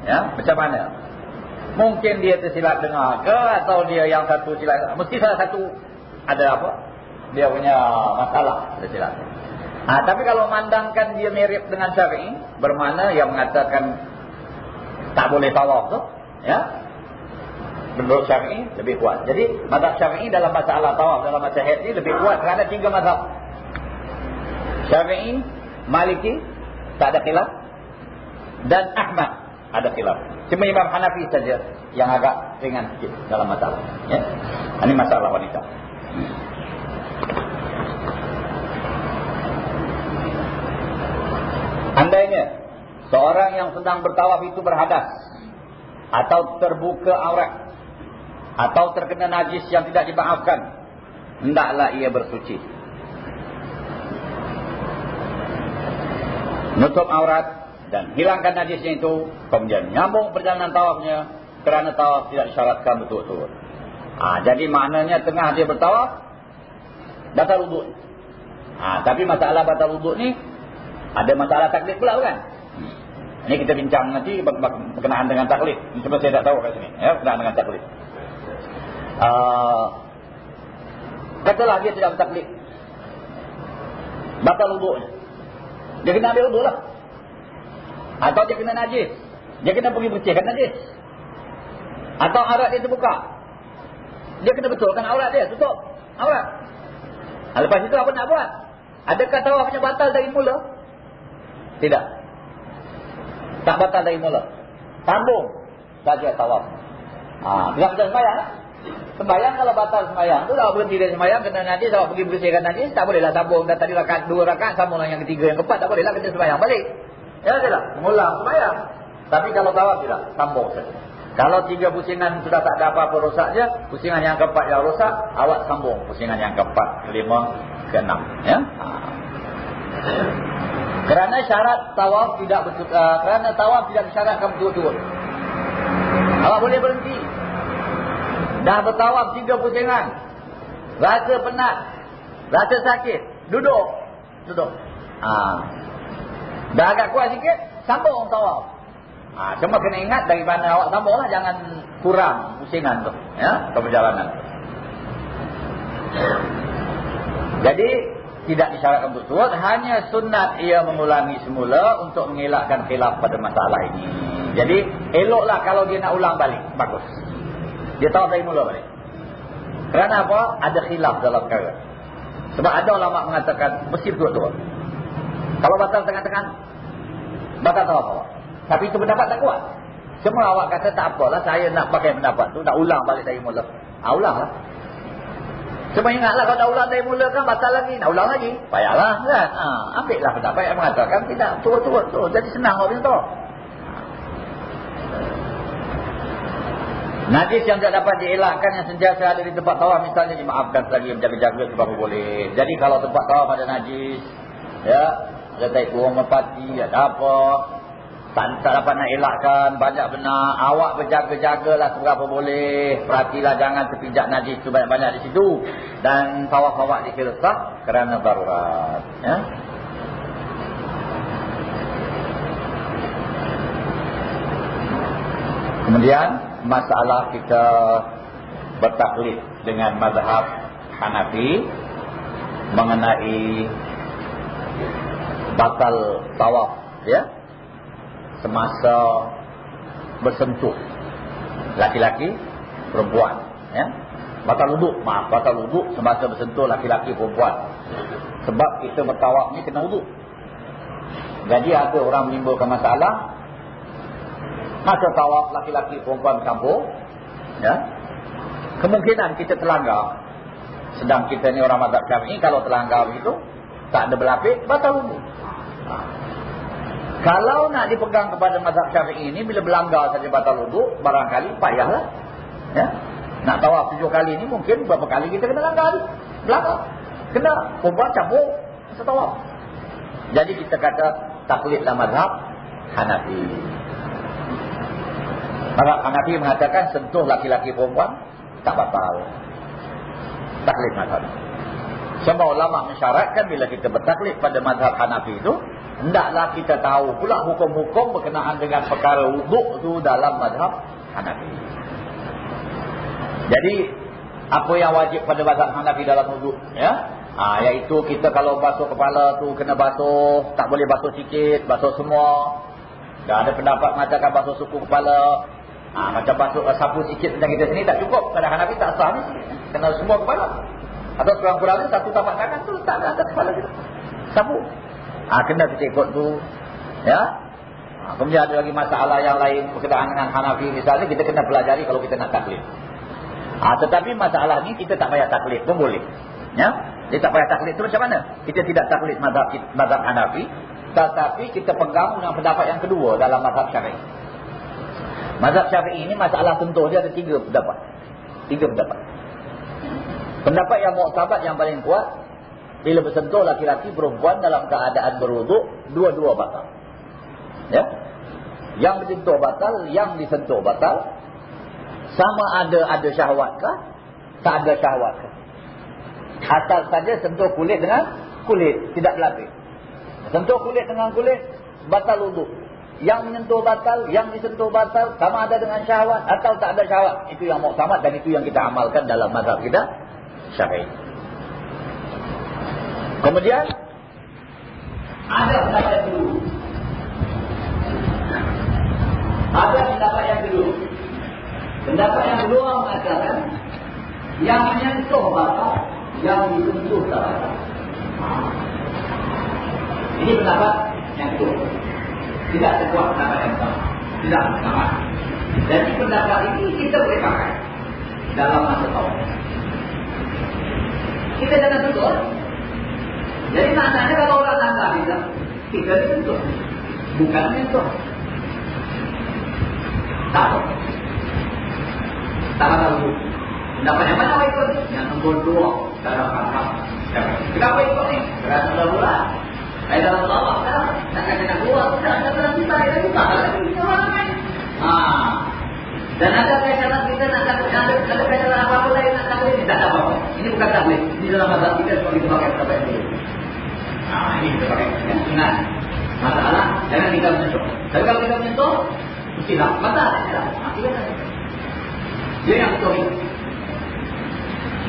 Ya, macam mana? Mungkin dia tersilap dengar ke atau dia yang satu silap. Mesti salah satu ada apa? Dia punya masalah tersilap. Ha, tapi kalau mandangkan dia mirip dengan Syafi'i, bermakna yang mengatakan tak boleh tawaf tu, ya. Menurut Syafi'i lebih kuat. Jadi mazhab Syafi'i dalam masalah tawaf dalam masalah haid ini lebih kuat kerana tiga mazhab. Syafi'i, Maliki tak ada khilaf dan Ahmad ada khilaf. Cuma Imam Hanafi saja yang agak ringan sikit dalam masalah. Ya. Ini masalah wanita. Andainya seorang yang sedang bertawaf itu berhadas atau terbuka aurat atau terkena najis yang tidak dimaafkan, hendaklah ia bersuci. Nutup aurat dan hilangkan najisnya itu kemudian nyambung perjalanan tawafnya kerana tawaf tidak disyaratkan betul-betul. Ha, jadi maknanya tengah dia bertawaf batal wuduk. Ha, tapi masalah batal wuduk ni ada masalah taklid pula kan? Ini kita bincang nanti berkenaan dengan taklid. Cuma saya tak tahu kat sini. Ya, berkenaan dengan taklid. Uh, katalah dia tidak bertaklid. Batal wuduknya. Dia kena ambil wuduk lah. Atau dia kena najis. Dia kena pergi bersihkan najis. Atau aurat dia terbuka. Dia kena betulkan aurat dia. Tutup aurat. Ha, lepas itu apa nak buat? Adakah tawafnya batal dari mula? Tidak. Tak batal dari mula. Sambung saja tawaf. Ha, tidak betul sembahyang. Sembahyang kalau batal sembahyang tu dah berhenti dari sembahyang kena najis awak pergi bersihkan najis tak bolehlah sambung dah tadi rakaat dua rakaat sambung yang ketiga yang keempat tak bolehlah kena sembahyang balik. Ya tidak, mengulang sembahyang. Tapi kalau tawaf tidak, sambung saja. Kalau tiga pusingan sudah tak ada apa-apa rosaknya, pusingan yang keempat yang rosak, awak sambung pusingan yang keempat, kelima, keenam. Ya? Ha. Kerana syarat tawaf tidak uh, kerana tawaf tidak disyaratkan betul-betul. Awak boleh berhenti. Dah bertawaf tiga pusingan. Rasa penat. Rasa sakit. Duduk. Duduk. Ah. Dah agak kuat sikit, sambung tawaf. Ha, cuma kena ingat dari mana awak sambung lah. Jangan kurang pusingan tu. Ya, perjalanan. Jadi tidak disyaratkan turut. Hanya sunat ia mengulangi semula untuk mengelakkan khilaf pada masalah ini. Jadi eloklah kalau dia nak ulang balik. Bagus. Dia tahu dari mula balik. Kerana apa? Ada khilaf dalam perkara. Sebab ada ulama mengatakan mesti turut-turut. Kalau batal tengah-tengah, batal tahu apa. Tapi itu pendapat tak kuat. Semua awak kata tak apalah saya nak pakai pendapat tu, nak ulang balik dari mula. Ha, ulanglah. Cuma ingatlah kalau dah ulang dari mula kan batal lagi, nak ulang lagi. Payahlah kan. Ha, ambillah pendapat yang mengatakan tidak turut-turut tu. Jadi senang orang tu. Najis yang tak dapat dielakkan yang sentiasa ada di tempat tawaf misalnya dimaafkan lagi menjaga-jaga sebab boleh. Jadi kalau tempat tawaf ada najis, ya, ada tai kurung merpati, ada apa, tak, tak dapat nak elakkan, banyak benar. Awak berjaga-jagalah seberapa boleh. Perhatilah jangan terpijak najis tu banyak-banyak di situ. Dan tawaf-tawaf dikira sah kerana darurat. Ya. Kemudian masalah kita bertaklid dengan mazhab Hanafi mengenai batal tawaf ya. Semasa bersentuh. Laki-laki perempuan ya. Batal wuduk maaf batal wuduk. Semasa bersentuh laki-laki perempuan. Sebab kita bertawaf ni kena wuduk. Jadi ada orang menimbulkan masalah Masa tawaf laki-laki perempuan kampung ya, Kemungkinan kita terlanggar. Sedang kita ni orang mazhab syafi'i Kalau terlanggar begitu Tak ada berlapik, batal wudhu ha. Kalau nak dipegang kepada mazhab syafi'i ini Bila berlanggar saja batal wudhu Barangkali payahlah ya. Nak tawaf tujuh kali ini mungkin Berapa kali kita kena langgar Berlanggar Kena perempuan campur Masa tawaf Jadi kita kata taklidlah mazhab Hanafi Mazhab Hanafi mengatakan sentuh laki-laki perempuan tak batal. Taklid mazhab. Semua ulama mensyaratkan bila kita bertaklid pada mazhab Hanafi itu, hendaklah kita tahu pula hukum-hukum berkenaan dengan perkara wuduk itu dalam mazhab Hanafi. Jadi apa yang wajib pada mazhab Hanafi dalam wuduk ya? Ha, iaitu kita kalau basuh kepala tu kena basuh, tak boleh basuh sikit, basuh semua. Dan ada pendapat mengatakan basuh suku kepala, Ha, macam basuh sapu sikit tentang kita sini tak cukup. Pada Hanafi tak sah ni. Kena semua kepala. Atau kurang-kurangnya satu tapak tangan tu tak ada atas kepala kita. Sapu. Ha, kena kita ikut tu. Ya. Ha, kemudian ada lagi masalah yang lain berkenaan dengan Hanafi misalnya. Kita kena pelajari kalau kita nak taklid. Ha, tetapi masalah ni kita tak payah taklid pun boleh. Ya. Dia tak payah taklid tu macam mana? Kita tidak taklid mazhab, mazhab Hanafi. Tetapi kita pegang dengan pendapat yang kedua dalam mazhab syar'i. Mazhab syafi'i ini masalah sentuh dia ada tiga pendapat. Tiga pendapat. Pendapat yang mu'tabat yang paling kuat. Bila bersentuh laki-laki perempuan dalam keadaan beruduk. Dua-dua batal. Ya. Yang bersentuh batal. Yang disentuh batal. Sama ada ada syahwatkah? Tak ada syahwatkah? Asal saja sentuh kulit dengan kulit. Tidak berlapis. Sentuh kulit dengan kulit. Batal uduk yang menyentuh batal, yang disentuh batal, sama ada dengan syahwat atau tak ada syahwat. Itu yang muktamad dan itu yang kita amalkan dalam mazhab kita syafi'i. Kemudian ada pendapat dulu. Ada pendapat yang kedua. Pendapat yang kedua mengatakan yang menyentuh batal, yang disentuh tak batal. Ini pendapat yang kedua tidak sekuat pendapat yang sama. Tidak sama. Jadi pendapat ini kita boleh pakai dalam masa tahun. Kita jangan tutup. Jadi maknanya kalau orang tangga kita, kita tutup. Bukan tutup. Tahu. Tahu. Pendapat yang mana ikut? Yang nombor dua. Dalam hal Kenapa ikut ni? Kerana mula-mula saya dalam bawah kan, nak nak keluar, tidak ada dalam kita, kita buka lagi, orang lain. Ha. Dan ada kaitan kita nak kata ada ada kaitan apa-apa lain nak tahu ini tak ada apa-apa. Ini bukan takwil. Ini dalam mazhab kita sebab kita kata ini. Ha, ini kita pakai. Sunat. Masalah, jangan kita menyentuh. Tapi kalau kita menyentuh, mesti lah. Mata, tidak. Ha, kita Dia yang betul.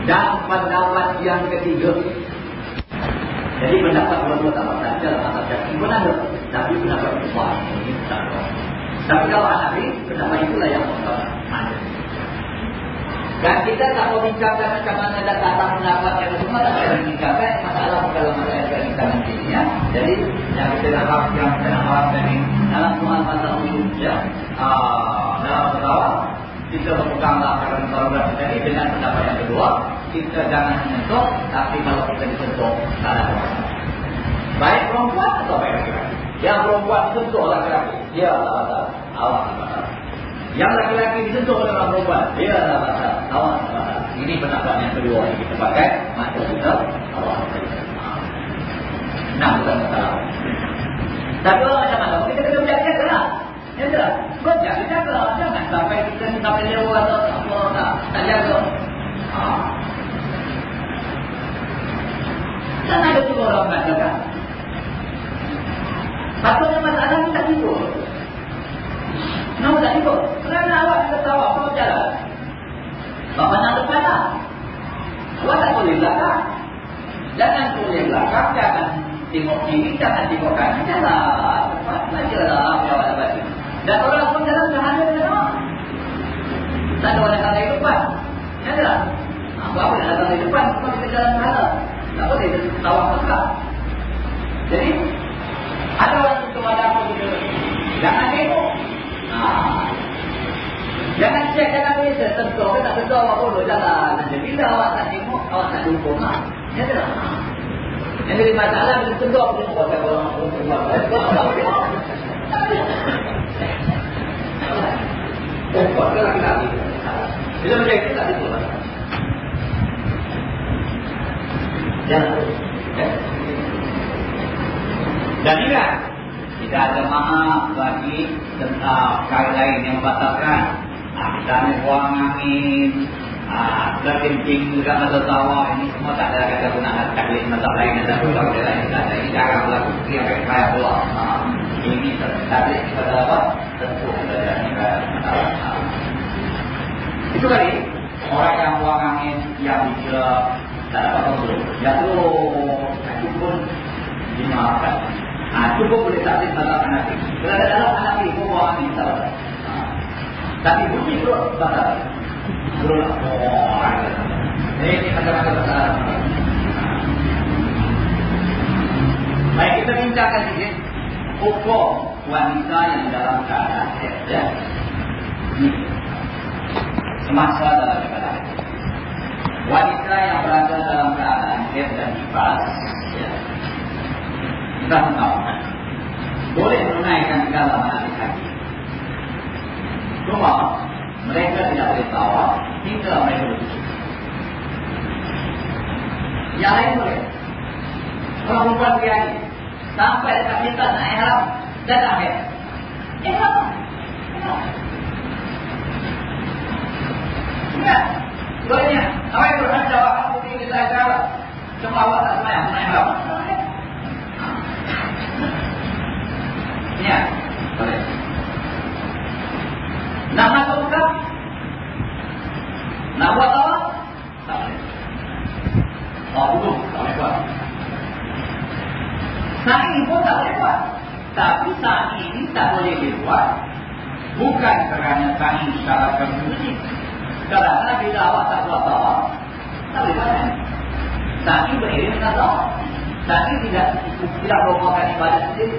Dan pendapat yang ketiga. Jadi pendapat dua-dua tak masalah dalam atas jati pun ada. Tapi pendapat kuat ini tak Tapi kalau Hanafi, pendapat itulah yang ada. Dan kita tak mau bincangkan macam mana datang pendapat yang semua tak ada bincangkan masalah dalam masalah yang kita nanti ya. Jadi yang kita nak harap yang kita nak harap dari dalam soal masalah usul ya. Ah, dalam pesawat kita berpeganglah akan saudara tadi dengan pendapat yang kedua kita jangan menyentuh tapi kalau kita disentuh tak ada masalah. Baik perempuan atau baik laki-laki? Yang perempuan disentuh laki-laki, dia tak tak ada. Yang laki-laki disentuh oleh orang perempuan, dia tak tak ada. Ini pendapat yang kedua yang kita pakai, mata kita tak ada. Nah, bukan masalah. Tapi orang macam mana? Kita kena berjaga lah. Ya tak? Jaga jaga. Jangan sampai kita sampai lewat atau apa tak. Tak jaga. Ha. Kan ada juga orang mengatakan. Patutnya masalah ini tak tidur. Kenapa tak tidur? Kerana awak kata tahu apa jalan. Bapak nak depan lah. Awak tak boleh belakang. Jangan boleh belakang. Jangan tengok kiri. Jangan tengok kanan. Jalan. Depan saja lah. Awak dapat. Dan orang pun jalan sehari dengan Tak ada orang datang depan. Ya tak? Apa-apa nak datang di depan. Kita jalan sehari. Tak boleh tawak mesra. Jadi, ada orang ada apa juga. Jangan tengok. Ha. Jangan cek, jangan biasa. Tentu, kita tak tentu awak bodoh jalan. Bila awak tak tengok, awak tak jumpa. Ha. Ya tak? Yang jadi masalah, bila tentu awak jumpa. Saya orang jumpa. Perempuan ke laki-laki? Bila macam itu tak jumpa. Jangan. Dan ingat, tidak ada maaf bagi tentang kali lain yang membatalkan. Nah, misalnya buang angin, ah, terkencing juga masa sawah, ini semua tak ada kata guna taklid masa lain dia lain. Tak ada ini cara berlaku yang baik kaya pula. Ah, ini taklid kepada apa? Tentu ini masalah. Itu kali, orang yang buang angin yang bisa tak dapat kontrol. Jatuh, itu pun dimaafkan. Ha, cukup boleh takdir mazhab Hanafi. Kalau ada dalam Hanafi, pun buang angin tak. Ha. Tapi bunyi tu batal. Berulang. Oh, ini macam-macam masalah. Baik, kita bincangkan sedikit. Hukum wanita yang dalam keadaan ya. Ini. Semasa dalam keadaan wanita yang berada dalam keadaan haid dan nifas ya, kita tahu boleh menunaikan segala mana haji. Cuma mereka tidak boleh tawaf hingga mereka bersuci. Yang lain boleh. Kalau perempuan dia ini sampai dekat kita nak ihram dan tak mẹ, Ihram. Ihram. Ya. Sebenarnya, apa yang berhati jawab aku ini saya jawab. Cuma awak tak semayang, semayang apa? Ya, boleh. Nak masuk ke? Nak buat apa? Tak boleh. Oh, belum. Tak boleh buat. Ini pun tak boleh buat. Tapi saat ini tak boleh dibuat. Bukan kerana kami syaratkan musik. Kerana bila awak tak buat tawaf, tak boleh buat. Tapi beriring dengan tawaf. Tapi tidak tidak merupakan ibadat sendiri.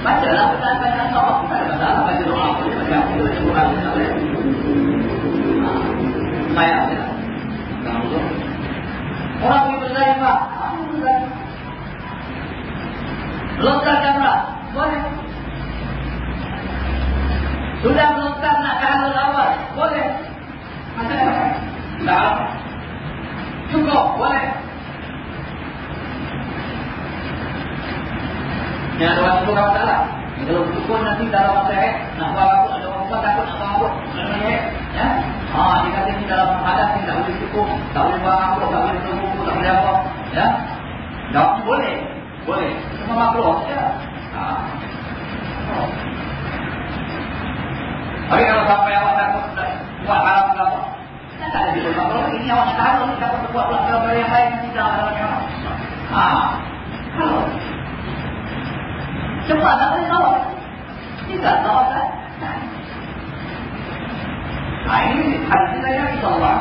bacalah bacaan-bacaan Allah bukan masalah baca doa boleh baca itu bukan masalah saya orang yang berjaya pak lontarkanlah boleh sudah melontar nak kehalan awal boleh macam mana tak cukup boleh Yang ada orang suka salah. Kalau cukup nanti dalam masa eh, nak buat apa, ada orang buat takut nak buat apa. Ya? Ah, dia kata ni dalam hadap ni tak boleh cukup, tak boleh buat apa, tak boleh tunggu, tak boleh apa. Ya? Tak boleh. Boleh. Semua makhluk. Ya? Ah. Oh. Tapi kalau sampai awak takut buat haram ke apa? Tak ada juga. Kalau ini awak tahu ni takut buat pula kalau yang lain nanti tak ada macam Ha. Kalau cepat tak boleh tahu. Tidak tahu kan? Nah ini hadis saya insyaAllah.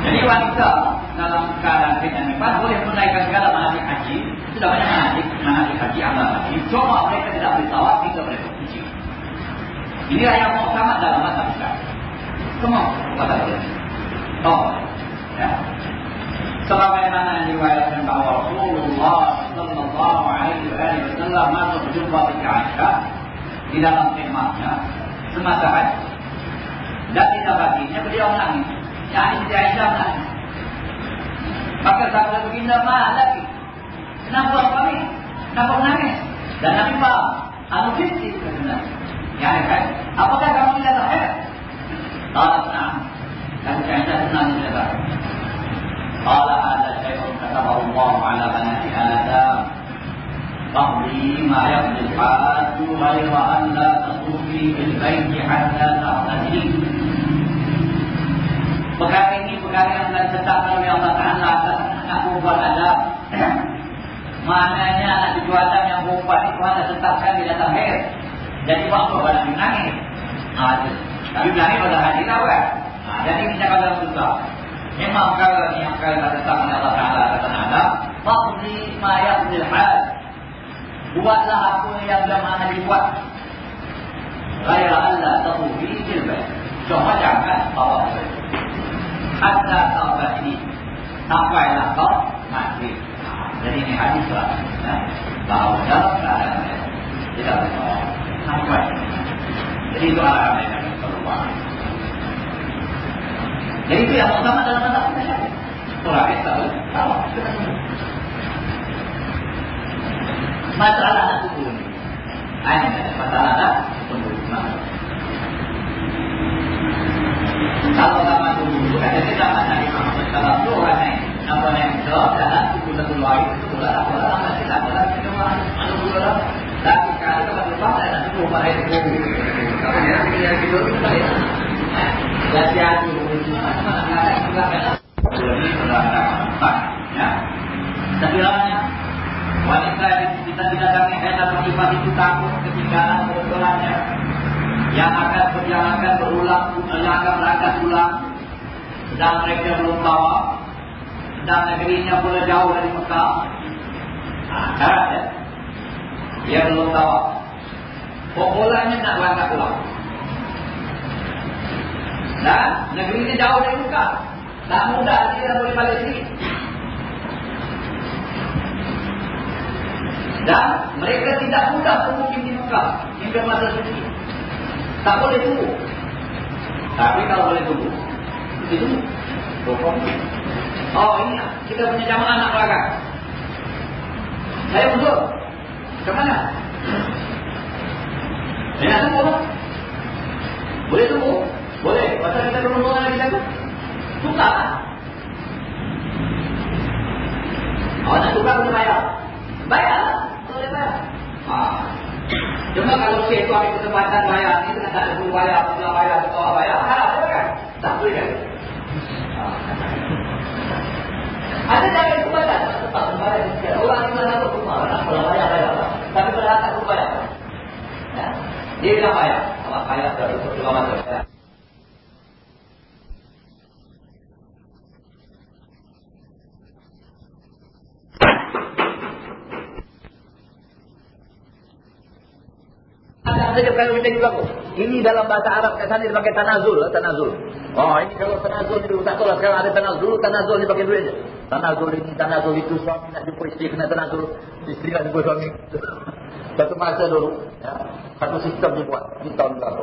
Jadi wanita dalam keadaan dengan nifas boleh menaikkan segala manasik haji. Sudah banyak manasik, manasik haji, amal haji. Cuma mereka tidak boleh tawaf hingga mereka suci. Inilah yang mau sama dalam masa besar. Semua kata boleh. Oh. Sebagaimana yang diriwayatkan bahawa Rasulullah Sallallahu Alaihi Wasallam masuk berjumpa dengan Aisyah di dalam khidmatnya semasa haji. Dan tidak baginya beliau menangis. Yang ini dia Aisyah menangis. Maka sahabat baginda marah lagi. Kenapa kami? Kenapa menangis? Dan Nabi faham. Anu fitri sebenarnya. Ya kan? Apakah kamu tidak lahir? Kalau senang. Dan Aisyah senang tidak lahir. قال هذا شيء كتبه الله على بنات آدم تقضي ما يقضي الحاج غير أن لا تطوفي بالبيت حتى تغتسلي Perkara ini perkara yang telah ditetapkan oleh Allah Ta'ala atas anak perempuan Adam. Maknanya anak cucu Adam yang perempuan itu hanya tetapkan di dalam air. Jadi waktu pada menangis. Ha, Tapi menangis pada hari awal. Ha, jadi ini cakap dalam susah. Memang perkara ini yang yang ditetapkan oleh Allah Ta'ala atas anak Adam. Faqdi ma'yat bilhal. Buatlah apa yang zaman Nabi buat. Gaya Allah tahufi jilbah. Cuma jangan bawa hatta taubat ini sampailah kau mati. Jadi ini hadis lah. Bahawa dalam keadaan tidak bersalah. Sampai. Jadi itu arah mereka keluar. Jadi itu yang pertama dalam mata kita. Surah kita tahu. Masalah anak tubuh ini. Ini masalah anak tubuh. Kalau sama dulu, ada kita mana di mana kalau tu orang ni, apa yang jawab dalam tubuh satu lain itu apa nama kita pula kita mana mana pula. Tapi kalau kita lupa ada tubuh pada itu. Kalau yang kita itu kita ya. Jadi aku mana mana ada ada tak ya. Sekiranya wanita kita tidak datangi hebat bersifat itu takut ketinggalan kebetulannya yang akan akan berulang yang akan berangkat ulang dan mereka belum bawa dan negerinya pula jauh dari Mekah. Nah, syarat ya dia belum bawa. Pokoknya nak berangkat ulang dan negerinya jauh dari Mekah tak mudah dia boleh balik sini dan mereka tidak mudah bermukim di Mekah hingga masa suci tak boleh tunggu. Tapi kalau boleh tunggu, itu. Oh ini kita punya jamaah anak belakang. Saya usul. Kemana? Saya tunggu. Boleh tunggu? Boleh. Pasal kita berhubungan lagi jago. Tukar. Oh, nak tukar boleh bayar. Bayar. Boleh bayar. Ah. Cuma kalau si itu ambil kesempatan bayar ni, tak ada perlu bayar, tidak bayar, tidak bayar, harap apa kan? Tak boleh kan? Ada cara yang kebadan, tetap membayar. Orang yang mana pun rumah, nak kalau bayar, bayar. Tapi pada tak bayar. Ya? Dia tidak bayar. Kalau bayar, cukup juga masuk. Saja kita juga kok. Ini dalam bahasa Arab kat sana dipakai tanazul, tanazul. Oh, ini kalau tanazul itu tak tahu lah sekarang ada tanazul, tanazul ni pakai duit je. Tanazul ini, tanazul itu suami nak jumpa isteri kena tanazul, isteri nak jumpa suami. <laughs> Satu masa dulu, ya. Satu sistem dibuat di tahun berapa.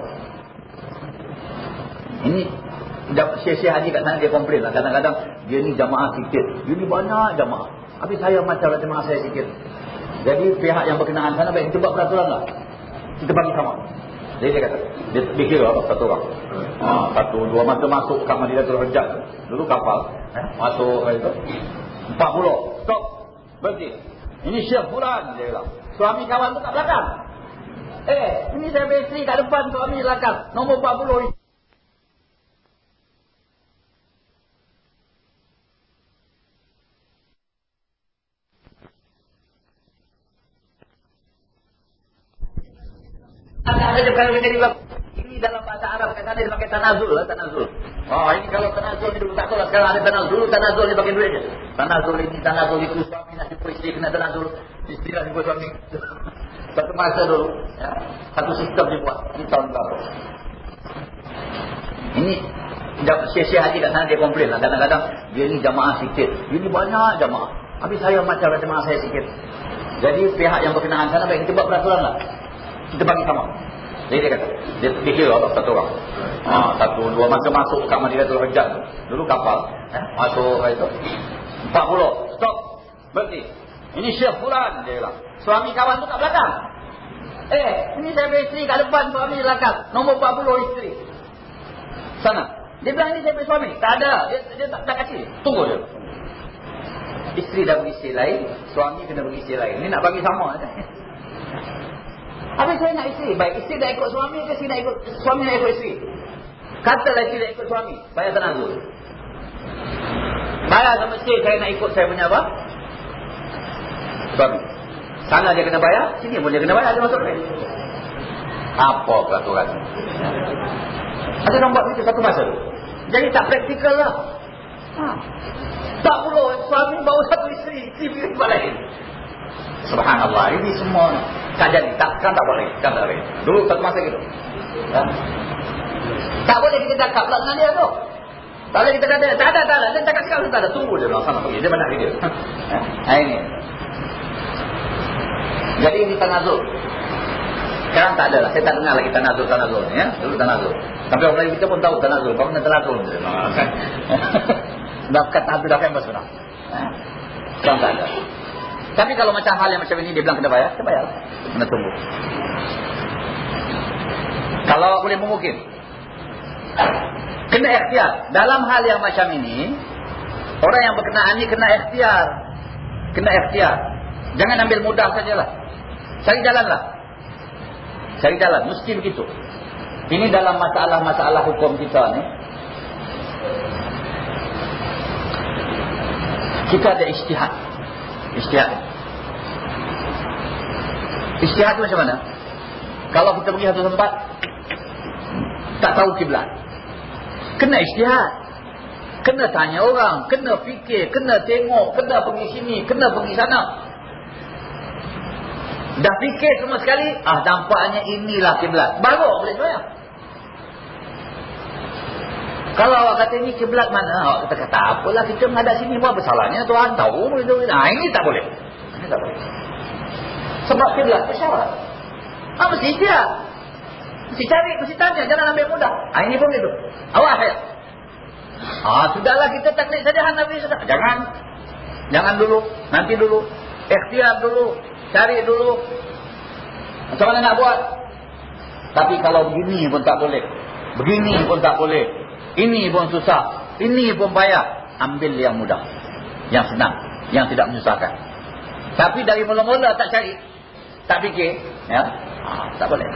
Ini Syekh-syekh haji kat sana dia komplain lah. Kadang-kadang dia ni jamaah sikit. Dia ni banyak jamaah. Habis saya macam lah jamaah saya sikit. Jadi pihak yang berkenaan sana baik kita buat peraturan lah. Kita bagi sama. Jadi dia kata, dia fikir lah satu orang. Ha, satu, dua masa masuk kat Madinatul Rejat. Dulu kapal. Eh, masuk itu. Empat puluh. Stop. Berhenti. Ini Syekh Fulan. Dia bilang. Suami kawan tu kat belakang. Eh, ini saya bestri kat depan suami belakang. Nombor 40 Ada kalau menjadi ini dalam bahasa Arab kan ada dipakai tanazul lah tanazul. Oh ini kalau tanazul dulu tak tahu lah sekarang ada tanazul tanazul ni pakai duit je. Tanazul ini tanazul itu suami jumpa isteri kena tanazul isteri nak jumpa suami. <laughs> Satu masa dulu ya. satu sistem dibuat ini tahun berapa? Ini Syekh-syekh haji kat sana dia komplain lah Kadang-kadang dia ni jamaah sikit Dia ni banyak jamaah Habis saya macam jamaah saya sikit Jadi pihak yang berkenaan sana Baik kita buat peraturan lah kita bagi sama. Jadi dia kata, dia fikir lah satu orang. Ha, satu, dua masa masuk kat Madinatul Hajjat. Dulu kapal. Eh, masuk itu. Empat puluh. Stop. Berhenti. Ini Syekh Fulan. Dia bilang. Suami kawan tu kat belakang. Eh, ini saya isteri kat depan. Suami belakang. Nombor empat puluh isteri. Sana. Dia bilang ini saya suami. Tak ada. Dia, dia tak, tak kasih. Tunggu dia. Isteri dah pergi isteri lain. Suami kena pergi isteri lain. Ini nak bagi sama. <laughs> Habis saya nak isteri. Baik, isteri dah ikut suami ke isteri nak ikut suami nak ikut isteri? Katalah isteri nak ikut suami. Bayar tenazul. Bayar sama isteri saya nak ikut saya punya apa? Suami. Sana dia kena bayar, sini pun dia kena bayar. Dia masuk duit. Apa peraturan? Ada orang buat itu satu masa tu. Jadi tak praktikal lah. Ha. Tak perlu suami bawa satu isteri. Isteri pergi tempat lain. Subhanallah. Ini semua tak jadi. Tak, kan boleh. Kan tak boleh. Dulu satu masa gitu. Ya. Tak boleh kita cakap lah dengan dia tu. Tak boleh kita kata, tak ada, tak ada. Dia cakap sekarang, tak ada. Tunggu dia orang sana pergi. Dia mana dia. Ya. Nah, ini. Jadi ini tanazul. Sekarang tak ada lah. Saya tak dengar lagi tanazul, tanazul. Ya. Dulu tanazul. Tapi orang lain kita pun tahu tanazul. Kau kena tanazul. <laughs> Dah kata Abdul Rahim Basura. Sekarang tak ada. Tapi kalau macam hal yang macam ini dia bilang kena bayar, kita bayar. Kena tunggu. Kalau boleh memungkin. Kena ikhtiar. Dalam hal yang macam ini, orang yang berkenaan ini kena ikhtiar. Kena ikhtiar. Jangan ambil mudah sajalah. Cari jalanlah. Cari jalan. Mesti begitu. Ini dalam masalah-masalah hukum kita ni. Kita ada istihad. Istihad. Istihad macam mana? Kalau kita pergi satu tempat tak tahu kiblat. Kena istihad. Kena tanya orang, kena fikir, kena tengok, kena pergi sini, kena pergi sana. Dah fikir semua sekali, ah dampaknya inilah kiblat. Baru boleh sembahyang. Kalau awak kata ini kiblat mana? Awak kata kata apalah kita menghadap sini buat bersalahnya Tuhan tahu begitu. Nah ini tak boleh. Ini tak boleh. Sebab kiblat bersyarat. Ah mesti dia. Mesti cari, mesti tanya, jangan ambil mudah. Ah ini pun gitu. Awak saya. Ah sudahlah kita taklid saja Nabi sudah. Jangan. Jangan dulu, nanti dulu. Ikhtiar dulu, cari dulu. Macam mana nak buat? Tapi kalau begini pun tak boleh. Begini pun tak boleh. Ini pun susah. Ini pun payah. Ambil yang mudah. Yang senang. Yang tidak menyusahkan. Tapi dari mula-mula tak cari. Tak fikir. Ya, ha, Tak boleh.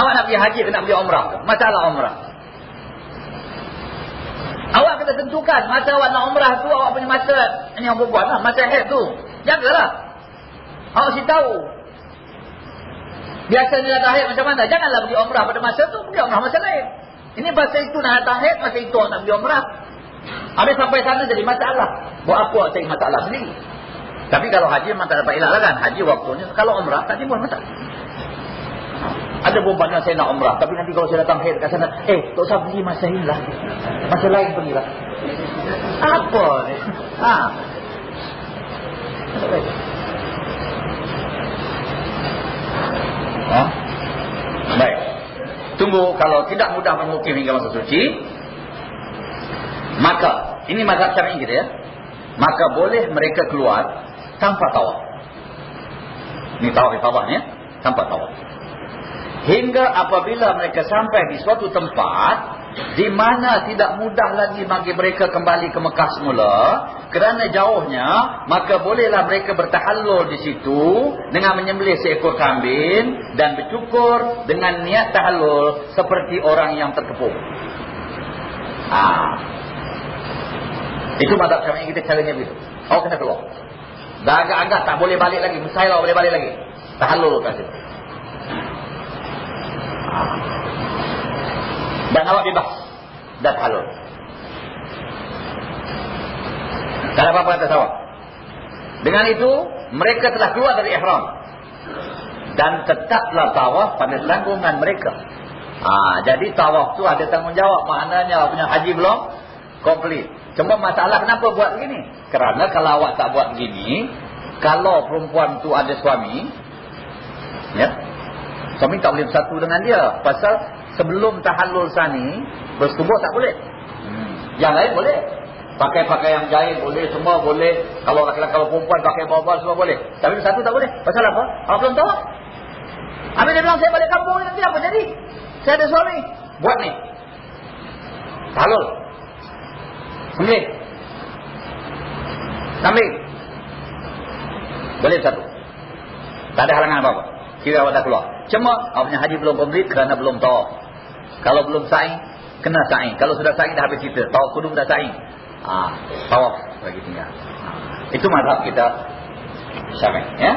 Awak nak pergi haji ke nak pergi umrah? Masalah umrah. Awak kena tentukan. Masa awak nak umrah tu awak punya masa. Ini yang berbuat lah. Masa head tu. Jagalah. Awak si tahu. Biasanya nak tahid macam mana? Janganlah pergi umrah pada masa tu, pergi umrah masa lain. Ini masa itu nak tahid, masa itu nak pergi umrah. Habis sampai sana jadi masalah. Buat apa cari masalah sendiri? Tapi kalau haji memang tak dapat elak lah kan. Haji waktunya. Kalau umrah tak timbul masalah. Ada beban saya nak umrah. Tapi nanti kalau saya datang haid kat sana. Eh, tak usah pergi masa lah. Masa lain pergilah. Apa ni? Ha. Ha? Baik. Sungguh kalau tidak mudah bermukim hingga masa suci. Maka, ini mazhab syar'i kita ya. Maka boleh mereka keluar tanpa tawaf. Ini tawaf ifabahnya. Tanpa tawaf. Hingga apabila mereka sampai di suatu tempat di mana tidak mudah lagi bagi mereka kembali ke Mekah semula kerana jauhnya maka bolehlah mereka bertahallul di situ dengan menyembelih seekor kambing dan bercukur dengan niat tahallul seperti orang yang terkepung. Ah itu mazhab syafi'i kita caranya begitu. Oh kena keluar. Dah agak-agak tak boleh balik lagi. Mustahil boleh balik lagi. Tahallul kat situ dan awak bebas dan halal. Tak ada apa-apa atas awak. Dengan itu, mereka telah keluar dari ihram. Dan tetaplah tawaf pada tanggungan mereka. Ha, jadi tawaf tu ada tanggungjawab. Maknanya punya haji belum komplit. Cuma masalah kenapa buat begini? Kerana kalau awak tak buat begini, kalau perempuan tu ada suami, ya, suami tak boleh bersatu dengan dia. Pasal sebelum tahallul sani bersetubuh tak boleh. Hmm. Yang lain boleh. Pakai pakai yang jahit boleh, semua boleh. Kalau laki-laki kalau perempuan pakai bawah semua boleh. Tapi satu tak boleh. Pasal apa? Apa belum tahu. Habis dia bilang saya balik kampung nanti apa jadi? Saya ada suami. Buat ni. Tahallul. Boleh. Kambing. Boleh satu. Tak ada halangan apa-apa. Kira awak dah keluar. Cuma awaknya haji belum komplit kerana belum tahu. Kalau belum sa'i, kena sa'i. Kalau sudah sa'i, dah habis cerita. Tawaf kudum dah sa'i. Ha, tawaf lagi tinggal. Ha. Itu mazhab kita syafi'i. Ya?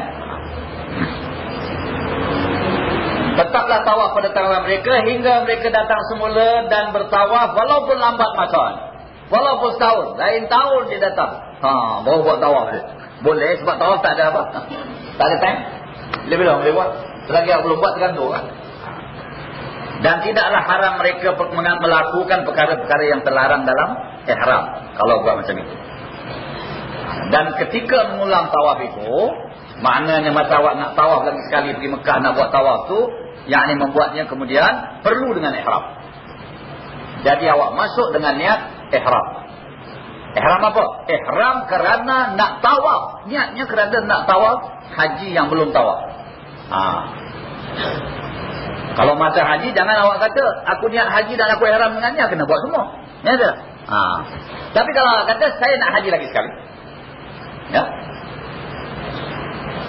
Tetaplah tawaf pada tangan mereka hingga mereka datang semula dan bertawaf walaupun lambat masa. Walaupun setahun. Lain tahun dia datang. Ha, baru buat tawaf dia. Boleh sebab tawaf tak ada apa. Tak ada time. Bilang, boleh buat. Selagi belum buat tergantung kan. Dan tidaklah haram mereka melakukan perkara-perkara yang terlarang dalam ihram. Kalau buat macam itu. Dan ketika mengulang tawaf itu. Maknanya masa awak nak tawaf lagi sekali pergi Mekah nak buat tawaf tu. Yang ini membuatnya kemudian perlu dengan ihram. Jadi awak masuk dengan niat ihram. Ihram apa? Ihram kerana nak tawaf. Niatnya kerana nak tawaf haji yang belum tawaf. Haa. Kalau masa haji jangan awak kata aku niat haji dan aku ihram dengannya kena buat semua. Ya tak? Ha. Tapi kalau awak kata saya nak haji lagi sekali. Ya.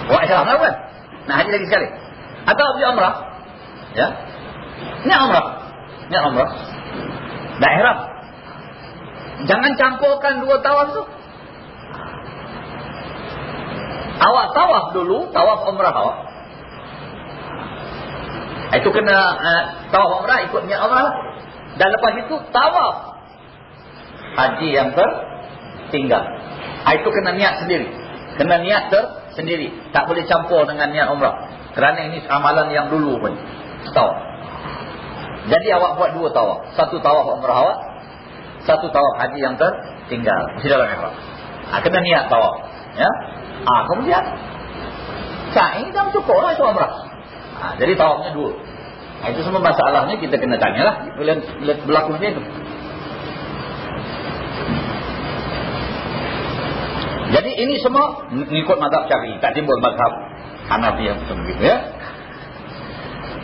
Awak ihram lah? Nak haji lagi sekali. Atau pergi umrah. Ya. Niat umrah. Niat umrah. Dah ihram. Jangan campurkan dua tawaf tu. Awak tawaf dulu, tawaf umrah awak. Itu kena uh, tawaf umrah ikut niat umrah lah. Dan lepas itu tawaf haji yang tertinggal. Ah, itu kena niat sendiri. Kena niat tersendiri. Tak boleh campur dengan niat umrah. Kerana ini amalan yang dulu pun. Tawaf. Jadi awak buat dua tawaf. Satu tawaf umrah awak. Satu tawaf haji yang tertinggal. Mesti dalam ihram. Ha, kena niat tawaf. Ya. Ha, kemudian. Sa'i dah cukup lah itu umrah. Ha, jadi tawafnya dua. Ha, itu semua masalahnya kita kena tanyalah. Lihat, lihat berlakunya itu. Jadi ini semua mengikut mazhab syafi'i. Tak timbul mazhab Hanafi yang begitu ya.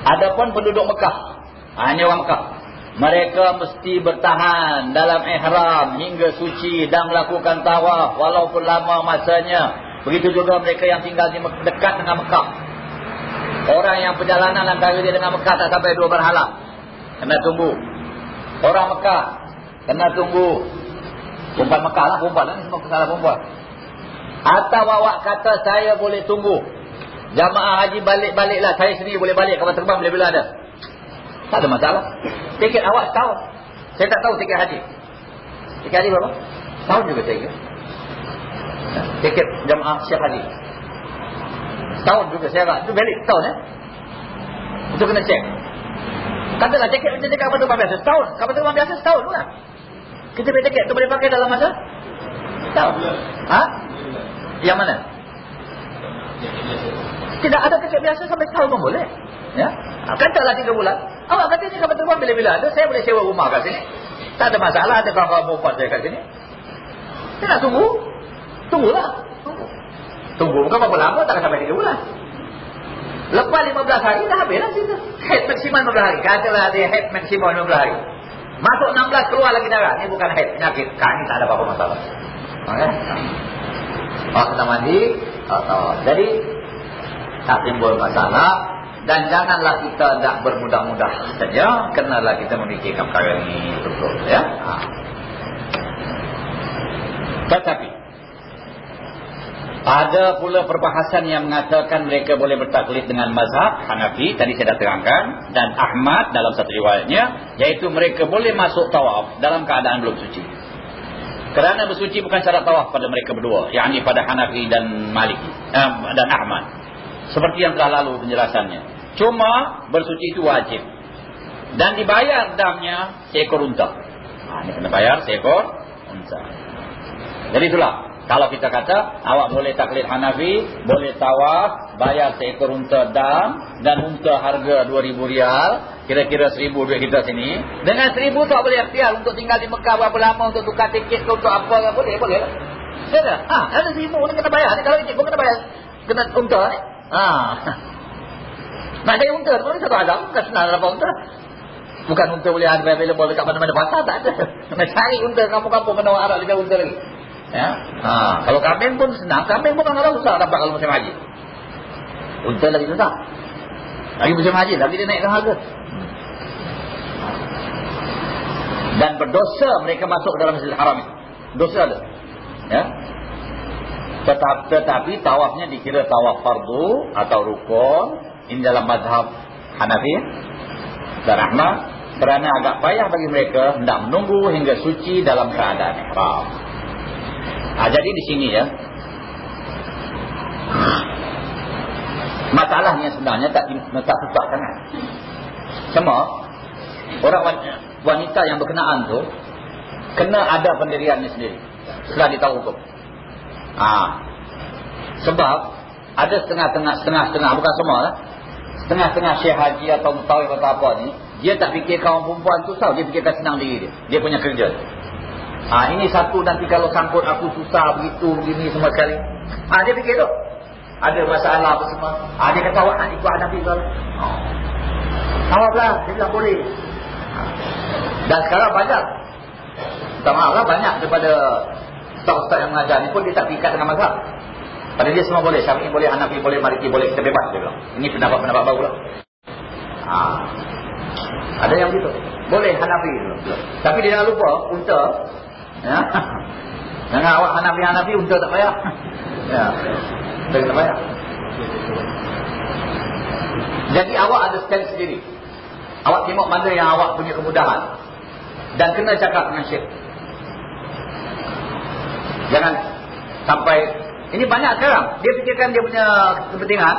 Adapun penduduk Mekah. Hanya orang Mekah. Mereka mesti bertahan dalam ihram hingga suci dan melakukan tawaf walaupun lama masanya. Begitu juga mereka yang tinggal di dekat dengan Mekah. Orang yang perjalanan antara dia dengan Mekah tak sampai dua berhala. Kena tunggu. Orang Mekah. Kena tunggu. Perempuan Mekah lah. Perempuan lah. Ini semua kesalahan perempuan. Atau awak kata saya boleh tunggu. Jamaah haji balik-baliklah. Saya sendiri boleh balik. Kapal terbang boleh bila ada. Tak ada masalah. Tiket awak tahu. Saya tak tahu tiket haji. Tiket haji berapa? Tahun juga saya. Tiket jamaah syekh haji. Setahun juga saya agak. Itu valid setahun ya. Itu kena cek. Katalah jaket macam jaket kapal terbang biasa. Setahun. Kapal terbang biasa setahun pula. Kita beli jaket itu boleh pakai dalam masa? Setahun. Ha? Yang mana? Tidak ada jaket biasa sampai setahun pun boleh. Ya? Ha, Katalah tiga bulan. Awak kata ni kapal terbang bila-bila ada. Saya boleh sewa rumah kat sini. Tak ada masalah. Ada kawan-kawan perempuan saya kat sini. Saya nak tunggu. Tunggulah. Tunggu. Bukan berapa lama. Tak sampai 3 bulan. Lepas 15 hari dah habis lah cerita. Head maksimal 15 hari. Katalah dia head maksimal 15 hari. Masuk 16 keluar lagi darah. Ini bukan head penyakit. Kak ni tak ada apa-apa masalah. Okay. Oh, kita mandi. Oh, Jadi, tak timbul masalah. Dan janganlah kita tak bermudah-mudah saja. Kenalah kita memikirkan perkara ini. Betul. Ya? Ha. Tetapi, ada pula perbahasan yang mengatakan mereka boleh bertaklid dengan mazhab Hanafi. Tadi saya dah terangkan. Dan Ahmad dalam satu riwayatnya. Iaitu mereka boleh masuk tawaf dalam keadaan belum suci. Kerana bersuci bukan syarat tawaf pada mereka berdua. Yang ini pada Hanafi dan Maliki. Eh, dan Ahmad. Seperti yang telah lalu penjelasannya. Cuma bersuci itu wajib. Dan dibayar damnya seekor unta. Ha, ini kena bayar seekor unta. Jadi itulah. Kalau kita kata, awak boleh taklid Hanafi, boleh tawaf, bayar seekor unta dam, dan unta harga 2,000 rial, kira-kira 1,000 duit kita sini. Dengan 1,000 tak boleh ikhtiar untuk tinggal di Mekah berapa lama, untuk tukar tiket ke untuk apa, boleh, boleh. Ya Ha, ada 1,000 ni kena bayar. Ni kalau tiket pun kena bayar. Kena unta ni. Ha. <laughs> Nak jadi unta, boleh satu azam, bukan senang dapat unta. Bukan unta boleh ada available dekat mana-mana pasar, tak ada. <laughs> Kena cari unta kampung-kampung, kena orang Arab dia unta lagi. Ya. Ha, kalau kambing pun senang, kambing pun kadang susah dapat kalau musim haji. Unta lagi susah. Lagi musim haji, tapi dia naikkan harga. Dan berdosa mereka masuk dalam Masjidil Haram. Dosa ada. Ya. Tetap, tetapi tawafnya dikira tawaf fardu atau rukun. Ini dalam mazhab Hanafi dan Ahmad. Kerana agak payah bagi mereka hendak menunggu hingga suci dalam keadaan ihram. Ha, jadi di sini ya. Masalahnya sebenarnya tak tak susah sangat. Semua orang wanita yang berkenaan tu kena ada pendiriannya sendiri setelah ditahu hukum. Ha. Sebab ada setengah-tengah setengah-setengah bukan semua lah. Setengah-setengah syekh haji atau mutawif atau apa ni, dia tak fikir kawan perempuan tu sah, dia fikirkan senang diri dia. Dia punya kerja. Ha, ini satu nanti kalau sangkut aku susah begitu begini semua sekali. Ha, dia fikir tu. Ada masalah apa semua. Ha, dia kata awak nak ikut Hanafi? Ha. Awak lah, dia bilang boleh. Dan sekarang banyak. Tak maaf lah, banyak daripada ustaz-ustaz yang mengajar ni pun dia tak tingkat dengan mazhab. Pada dia semua boleh. Syafi'i boleh, Hanafi boleh, Maliki boleh. Kita bebas dia bilang. Ini pendapat-pendapat baru lah. Ha. Ada yang begitu. Boleh Hanafi. Tapi dia jangan lupa, unta Ya. Jangan awak Hanafi-Hanafi untuk tak payah. Ya. Tak payah. Jadi awak ada stand sendiri. Awak tengok mana yang awak punya kemudahan. Dan kena cakap dengan syekh. Jangan sampai... Ini banyak sekarang. Dia fikirkan dia punya kepentingan.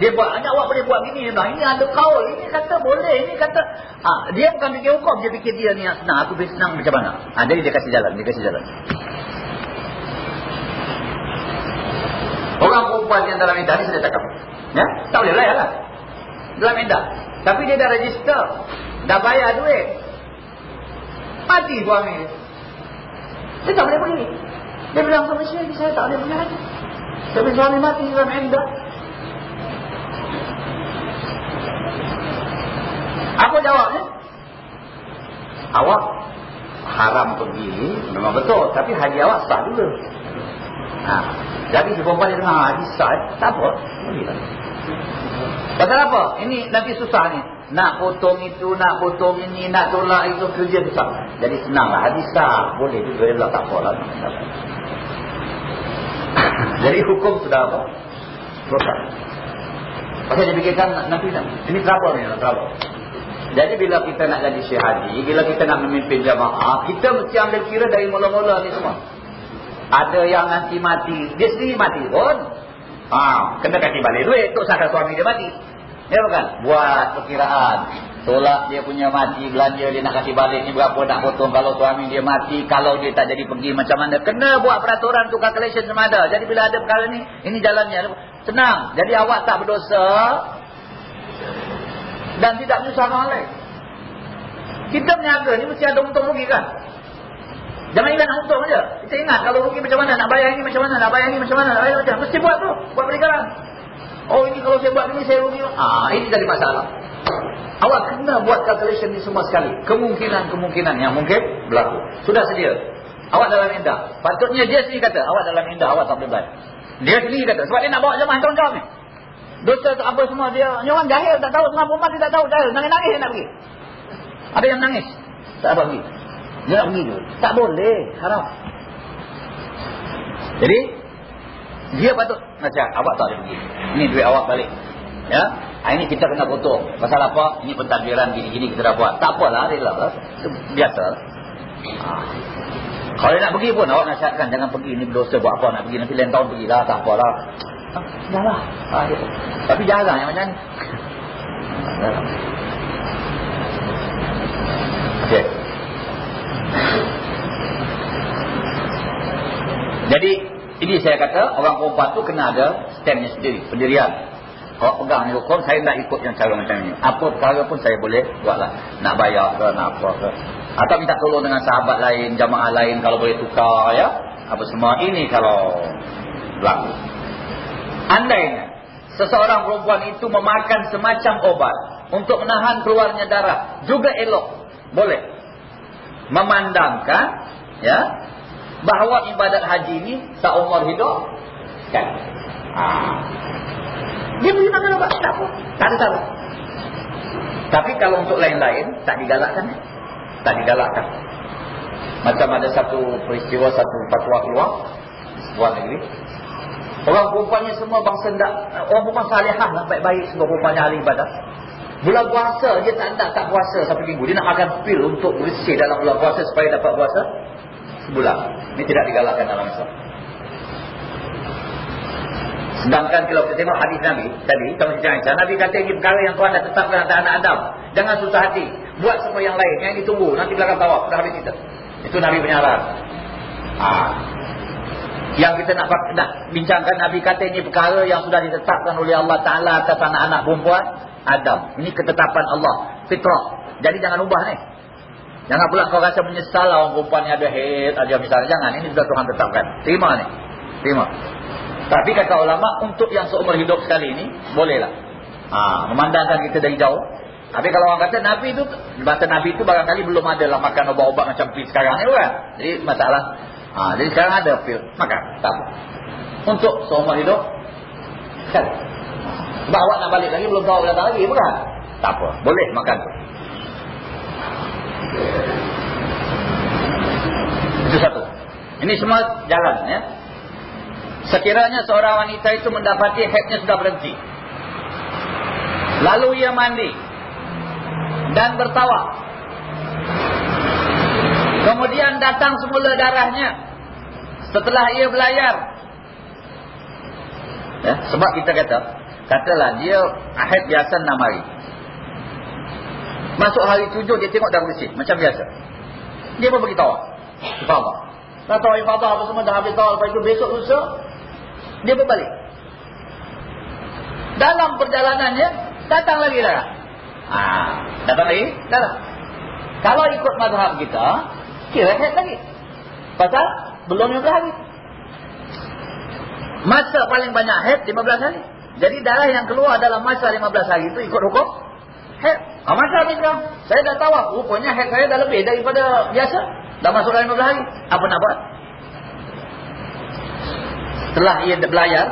Dia buat, hanya awak boleh buat gini. Nah, ini ada kaul. Ini kata boleh. Ini kata... Ha, dia bukan fikir hukum. Dia fikir dia ni senang. Aku fikir senang macam mana. Ha, jadi dia kasih jalan. Dia kasih jalan. Orang perempuan yang dalam edah ni sudah cakap. Ya? Tak boleh layak lah. Dalam edah. Tapi dia dah register. Dah bayar duit. Mati suami dia. Dia tak boleh pergi. Dia bilang sama saya, saya tak boleh pergi lagi. Tapi suami mati dalam edah. Apa jawabnya? Awak haram pergi, memang betul. Tapi haji awak sah dulu. Ha. Jadi si perempuan dia dengar haji sah, tak apa. Bolehlah. Pasal apa? Ini nanti susah ni. Nak potong itu, nak potong ini, nak tolak itu, kerja susah. Jadi senanglah. Haji sah. Boleh juga. Ya tak apalah. <coughs> Jadi hukum sudah apa? Susah. Pasal dia fikirkan nanti, ini trouble ni, trouble. Jadi bila kita nak jadi syekh haji, bila kita nak memimpin jamaah, kita mesti ambil kira dari mula-mula ni semua. Ada yang nanti mati, dia sendiri mati pun. Ha, kena kasih balik duit untuk sahkan suami dia mati. Ya bukan? Buat perkiraan. Tolak dia punya mati, belanja dia nak kasih balik ni berapa nak potong kalau suami dia mati, kalau dia tak jadi pergi macam mana. Kena buat peraturan untuk calculation semada. Jadi bila ada perkara ni, ini jalannya. Senang. Jadi awak tak berdosa, dan tidak menyusahkan orang lain. Kita berniaga ni mesti ada untung rugi kan? Jangan ingat nak untung saja. Kita ingat kalau rugi macam mana, nak bayar ini macam mana, nak bayar ini macam mana, nak bayar macam mana. Mesti buat tu, buat perikaran. Oh ini kalau saya buat ini saya rugi. Ah ini jadi masalah. Awak kena buat calculation ni semua sekali. Kemungkinan-kemungkinan yang mungkin berlaku. Sudah sedia. Awak dalam indah. Patutnya dia sendiri kata, awak dalam indah, awak tak boleh bayar. Dia sendiri kata, sebab dia nak bawa jemaah tanggungjawab ni. Dosa apa semua dia, ni orang jahil tak tahu, setengah perempuan dia tak tahu jahil. Nangis-nangis dia nak pergi. Ada yang nangis. Tak apa pergi. Dia nak pergi juga. Tak boleh. Haram. Jadi, dia patut macam awak tak boleh pergi. Ini duit awak balik. Ya. Ah, ini kita kena potong. Pasal apa? Ini pentadbiran gini-gini kita dah buat. Tak apalah. Rela lah. Biasa. Ha. Kalau nak pergi pun awak nasihatkan. Jangan pergi. Ini berdosa buat apa nak pergi. Nanti lain tahun pergilah. Tak apalah. Ha, dah lah. Ha, Tapi jarang yang macam ni. Okay. Jadi ini saya kata orang perempuan tu kena ada standnya sendiri, pendirian. Kalau pegang ni hukum, saya nak ikut yang cara macam ni. Apa perkara pun saya boleh buatlah. Nak bayar ke, nak apa ke. Atau minta tolong dengan sahabat lain, jamaah lain kalau boleh tukar ya. Apa semua ini kalau berlaku. Andainya seseorang perempuan itu memakan semacam obat untuk menahan keluarnya darah, juga elok boleh. Memandangkan ya bahawa ibadat haji ini seumur hidup kan? Ha. dia boleh makan obat tak apa. Tak ada salah. Tapi kalau untuk lain-lain tak digalakkan tak digalakkan. Macam ada satu peristiwa satu fatwa keluar sebuah negeri orang perempuannya semua bangsa orang perempuan salihah lah baik-baik semua perempuannya ahli ibadat Bulan puasa dia tak nak tak puasa satu minggu. Dia nak makan pil untuk bersih dalam bulan puasa supaya dapat puasa sebulan. Ini tidak digalakkan dalam Islam. Sedangkan kalau kita tengok hadis Nabi tadi, Aisyah, Nabi kata ini perkara yang Tuhan dah tetapkan antara anak Adam. Jangan susah hati. Buat semua yang lain. Yang ditunggu. Nanti belakang tawaf. Sudah habis kita. Itu Nabi penyaran. Ha. Yang kita nak, nak bincangkan Nabi kata ini perkara yang sudah ditetapkan oleh Allah Ta'ala atas anak-anak perempuan. Adam. Ini ketetapan Allah. Fitrah. Jadi jangan ubah ni. Jangan pula kau rasa menyesal lah orang perempuan yang ada head aja misalnya. Jangan. Ini sudah Tuhan tetapkan. Terima ni. Terima. Tapi kata ulama untuk yang seumur hidup sekali ini bolehlah. Ha, memandangkan kita dari jauh. Tapi kalau orang kata Nabi itu, bahasa Nabi itu barangkali belum ada lah makan ubat-ubat macam pil sekarang ni kan. Jadi masalah. Ha, jadi sekarang ada pil. Makan. Tak. Untuk seumur hidup. Sekali. Sebab awak nak balik lagi belum tahu datang lagi bukan? Tak apa, boleh makan tu. Itu satu. Ini semua jalan ya. Sekiranya seorang wanita itu mendapati haidnya sudah berhenti. Lalu ia mandi dan bertawaf. Kemudian datang semula darahnya setelah ia belayar. Ya, sebab kita kata Katalah dia ahad biasa 6 hari. Masuk hari 7 dia tengok dah bersih. Macam biasa. Dia pun pergi tawak. Ifadah. Dah tahu ifadah apa semua dah habis tawak. Lepas itu besok lusa. Dia berbalik. Dalam perjalanannya datang lagi lah. Ha, datang lagi? Datang. Kalau ikut mazhab kita, kira head lagi. Pasal belum 15 hari. Masa paling banyak head 15 hari. Jadi darah yang keluar dalam masa 15 hari itu ikut hukum head. Ha, masa habis kan? Saya dah tahu rupanya head saya dah lebih daripada biasa. Dah masuk dalam 15 hari. Apa nak buat? Setelah ia berlayar,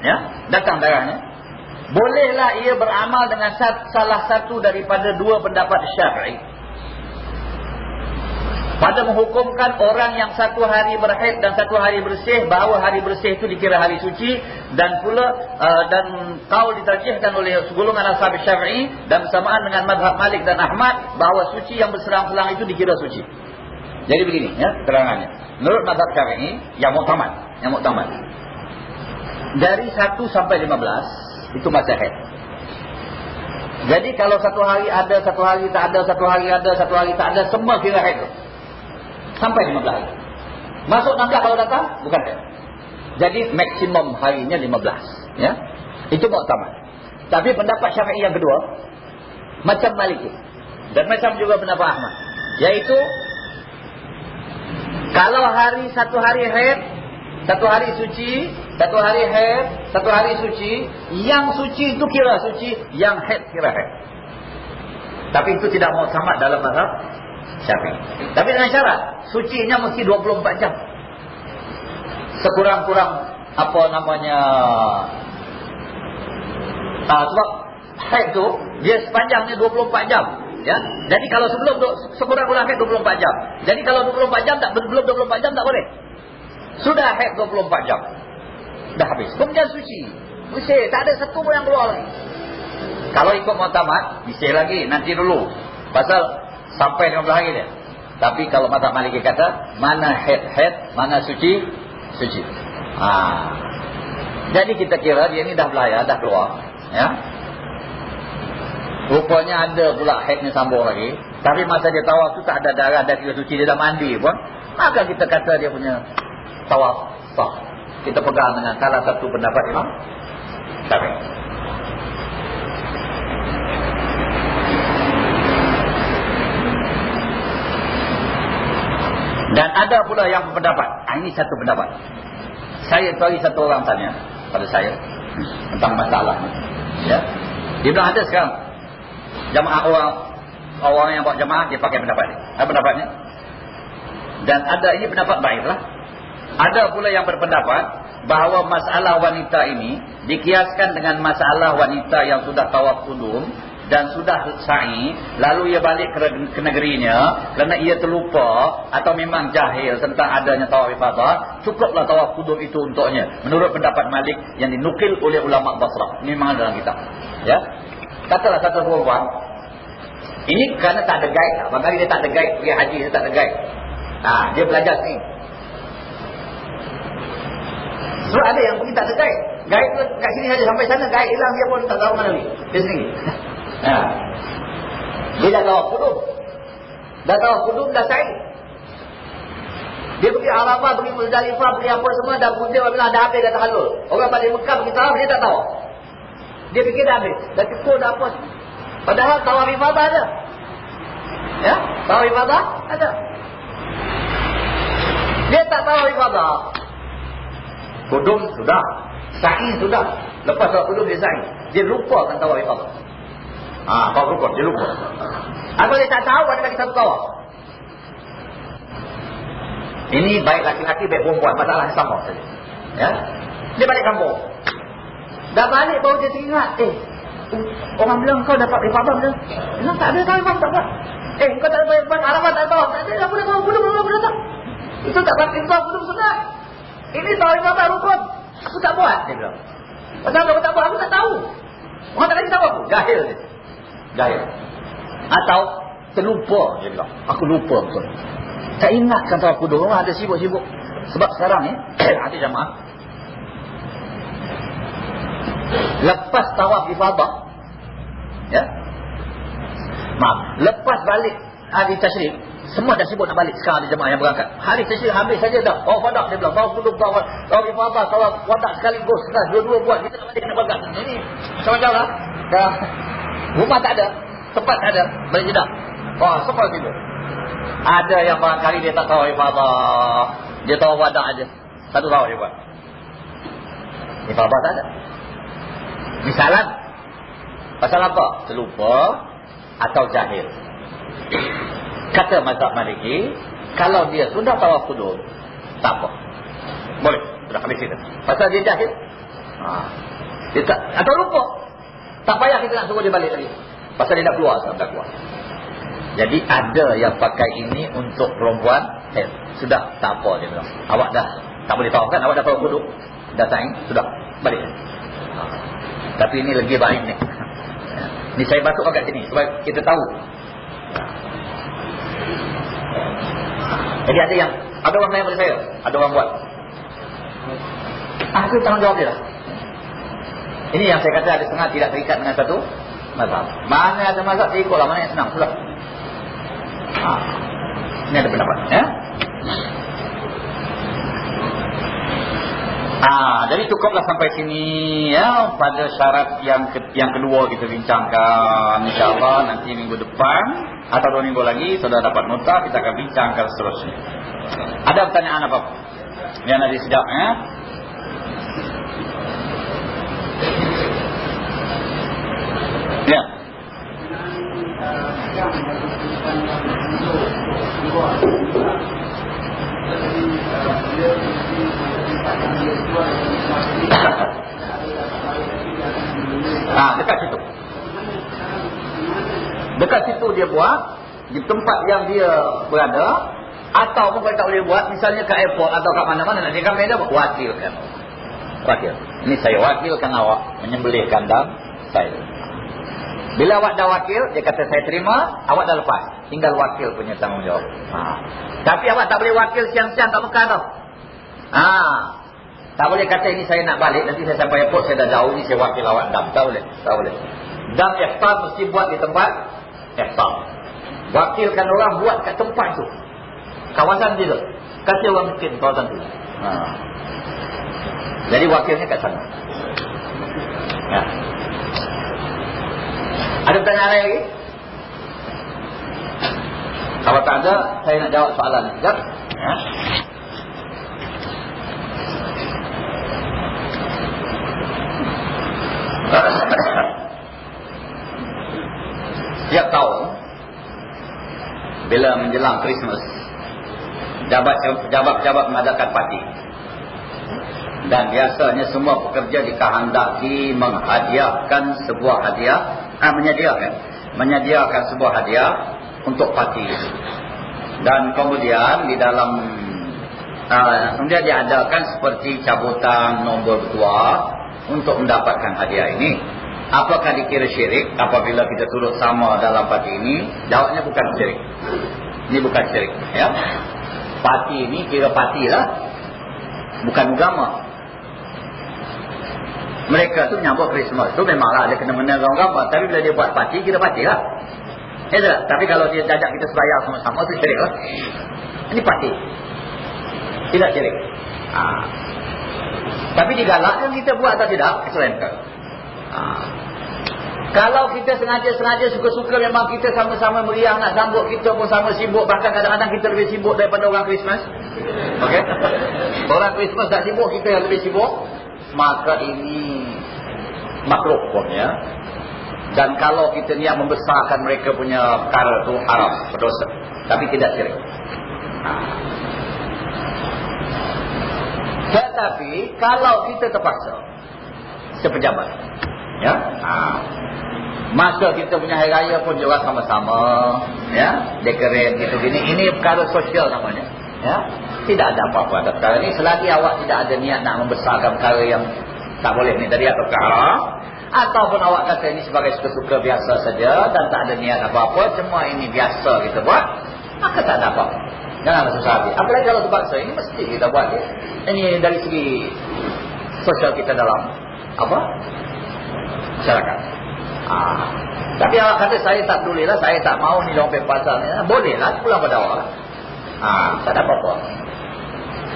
ya, datang darahnya. Bolehlah ia beramal dengan salah satu daripada dua pendapat syafi'i pada menghukumkan orang yang satu hari berhaid dan satu hari bersih bahawa hari bersih itu dikira hari suci dan pula uh, dan kaul ditarjihkan oleh segolongan ashab syafi'i dan bersamaan dengan madhab Malik dan Ahmad bahawa suci yang berserang-serang itu dikira suci. Jadi begini ya keterangannya. Menurut madhab syafi'i yang muktamad, yang muktamad. Dari 1 sampai 15 itu masa haid. Jadi kalau satu hari ada, satu hari tak ada, satu hari ada, satu hari tak ada, semua kira haid sampai 15 hari. Masuk 16 kalau datang, bukan haid. Jadi maksimum harinya 15. Ya? Itu muktamad. Tapi pendapat syafi'i yang kedua, macam maliki. Dan macam juga pendapat Ahmad. Yaitu, kalau hari satu hari haid, satu hari suci, satu hari haid, satu hari suci, yang suci itu kira suci, yang haid kira haid. Tapi itu tidak mau sama dalam mazhab Syafi'i. Tapi dengan syarat, sucinya mesti 24 jam. Sekurang-kurang apa namanya Ah, sebab haid tu dia sepanjangnya 24 jam, ya. Jadi kalau sebelum sekurang-kurangnya 24 jam. Jadi kalau 24 jam tak belum 24 jam tak boleh. Sudah haid 24 jam. Dah habis. Kemudian suci. Bersih, tak ada satu pun yang keluar lagi. Kalau ikut muhtamat, bersih lagi nanti dulu. Pasal sampai 15 hari dia. Tapi kalau mata Maliki kata, mana haid-haid, mana suci, suci. Ha. Jadi kita kira dia ni dah belayar, dah keluar. Ya. Rupanya ada pula haidnya sambung lagi. Tapi masa dia tawaf tu tak ada darah dan dia suci. Dia dah mandi pun. Maka kita kata dia punya tawaf sah. Kita pegang dengan salah satu pendapat Imam Syafi'i. Dan ada pula yang berpendapat. Ah, ini satu pendapat. Saya tahu satu orang tanya pada saya tentang masalah. Ya. Dia bilang ada sekarang. Jamaah orang orang yang buat jamaah dia pakai pendapat ini. Apa pendapatnya? Dan ada ini pendapat baiklah. Ada pula yang berpendapat bahawa masalah wanita ini dikiaskan dengan masalah wanita yang sudah tawaf kudum dan sudah sa'i lalu ia balik ke, ke negerinya kerana ia terlupa atau memang jahil tentang adanya tawaf ifadah cukuplah tawaf kudum itu untuknya. Menurut pendapat Malik yang dinukil oleh ulama Basrah ini memang dalam kitab. Ya? Katalah satu perempuan ini kerana tak ada guide lah. Bangkali dia tak ada guide pergi haji dia tak ada guide. Ha, dia belajar sini. So ada yang pergi tak ada guide? Guide kat sini saja sampai sana guide hilang dia pun tak tahu mana ni dia sendiri Ha. Dia dah tahu kudum. Dah tahu kudum, dah saing. Dia pergi Arafah, pergi Muzdalifah, pergi apa semua, dah putih, dah habis, dah terhalul. Orang balik Mekah, pergi tawaf, dia tak tahu. Dia fikir dah habis. Dah cukup, dah apa. Padahal tawaf ifadah ada. Ya, tawaf ifadah ada. Dia tak tahu ifadah. Kudum sudah. Sa'i sudah. Lepas tawaf kudum, dia sa'i. Dia lupa kan tawaf ifadah. Ah, kau rukun, dia lupa. Atau dia tak tahu ada lagi satu kawan. Ini baik laki-laki, baik perempuan. Masalah sama saja. Ya? Dia balik kampung. Dah balik baru dia teringat. Eh, orang bilang kau dapat ifadah dia. Bilang tak ada tahu ifadah tak Eh, kau tak ada ifadah, alamat tak tahu. Tak ada, aku dah tahu, belum, belum, belum, Itu tak dapat ifadah, belum sudah. Ini tahu ifadah rukun. Aku tak buat, dia bilang. Pasal aku tak buat, aku tak tahu. Orang tak lagi tahu aku. Jahil dia jahil. Atau terlupa dia bilang. Aku lupa betul. Tak ingat kan aku dulu ada sibuk-sibuk. Sebab sekarang ni <coughs> ada jamaah. Lepas tawaf ifadah. Ya. Maaf. Lepas balik hari tasyrik. Semua dah sibuk nak balik sekarang ada jemaah yang berangkat. Hari tasyrik habis saja dah. Tawaf wadah dia bilang. Tawaf kudum, tawaf, tawaf ifadah, tawaf wadah sekaligus. Dua-dua buat. Kita nak balik kena berangkat. Ini macam-macam lah. Dah. Rumah tak ada. Tempat tak ada. Balik jedah. Wah, semua tidur. Ada yang barangkali dia tak tahu ibadah. Dia tahu wadah aja. Satu tahu dia buat. Ibadah tak ada. Misalan. Pasal apa? Terlupa atau jahil. Kata mazhab maliki. Kalau dia sudah tahu kudul. Tak apa. Boleh. Sudah habis kita. Pasal dia jahil. Ha. Dia tak, atau lupa. Tak payah kita nak suruh dia balik lagi. Pasal dia dah keluar sekarang, dah keluar. Jadi ada yang pakai ini untuk perempuan. Eh, sudah, tak apa dia bilang. Awak dah, tak boleh tahu kan? Awak dah tahu kuduk. Dah saing, sudah, balik. Ha. Tapi ini lagi baik ni. <laughs> Ni saya batuk kat sini supaya kita tahu. Jadi ada yang, ada orang lain pada saya. Ada orang buat. Itu tanggungjawab dia lah. Ini yang saya kata ada setengah tidak terikat dengan satu mazhab. Mana ada mazhab, saya ikutlah mana yang senang. Ha. Ini ada pendapat. Ya? Ah, jadi cukuplah sampai sini ya pada syarat yang ke, yang kedua kita bincangkan insyaallah nanti minggu depan atau dua minggu lagi sudah dapat nota kita akan bincangkan seterusnya. Ada pertanyaan apa? Yang ada sedap ya? Ya. Ah, dekat situ. Dekat situ dia buat di tempat yang dia berada atau kalau tak boleh buat misalnya ke airport atau ke mana-mana nak dia beda wakilkan. Wakil. Ini saya wakilkan awak menyembelih kandang saya. Bila awak dah wakil, dia kata saya terima, awak dah lepas. Tinggal wakil punya tanggungjawab. Ha. Tapi awak tak boleh wakil siang-siang tak Mekah tau. Ha. Tak boleh kata ini saya nak balik, nanti saya sampai airport, saya dah jauh ni, saya wakil awak dam. Tak boleh. Tak boleh. Dam ihtar mesti buat di tempat ihtar. Wakilkan orang buat kat tempat tu. Kawasan dia tu. Kasih orang miskin kawasan tu. Ha. Jadi wakilnya kat sana. Ya. Ada pertanyaan lagi? Kalau tak ada, saya nak jawab soalan sekejap. Ya. Setiap tahun, bila menjelang Christmas, jabat-jabat mengadakan parti. Dan biasanya semua pekerja dikehendaki menghadiahkan sebuah hadiah ah, menyediakan. Menyediakan sebuah hadiah untuk parti. Dan kemudian di dalam uh, kemudian diadakan seperti cabutan nombor dua untuk mendapatkan hadiah ini. Apakah dikira syirik apabila kita turut sama dalam parti ini? Jawabnya bukan syirik. Ini bukan syirik ya. Parti ini kira parti lah bukan agama mereka tu menyambut Christmas tu memanglah ada kena-mena gambar. Tapi bila dia buat parti kita parti lah. Ya tak? tapi kalau dia jajak kita sebayar sama-sama tu syirik lah. Ini parti. Tidak syirik ha. tapi digalakkan kita buat atau tidak keselenkan ha. kalau kita sengaja-sengaja suka-suka memang kita sama-sama meriah nak sambut kita pun sama sibuk. Bahkan kadang-kadang kita lebih sibuk daripada orang Christmas. Okay? orang Christmas tak sibuk kita yang lebih sibuk maka ini makruh hukumnya. Dan kalau kita niat membesarkan mereka punya perkara itu haram berdosa. Tapi tidak syirik. Tetapi kalau kita terpaksa sepejabat ya? Ha. masa kita punya hari raya pun juga sama-sama ya? Dekorate gitu gini ini perkara sosial namanya ya? Tidak ada apa-apa perkara ini selagi awak tidak ada niat nak membesarkan perkara yang tak boleh ni tadi atau perkara ataupun awak kata ini sebagai suka-suka biasa saja dan tak ada niat apa-apa cuma ini biasa kita buat maka tak ada apa-apa. Jangan susah hati. Apalagi kalau terpaksa ini mesti kita buat ya. ini dari segi sosial kita dalam apa? Masyarakat. Ah. tapi awak kata saya tak peduli lah saya tak mau ni lompet pasal ni. Boleh lah pulang pada awak Ah, tak ada apa-apa.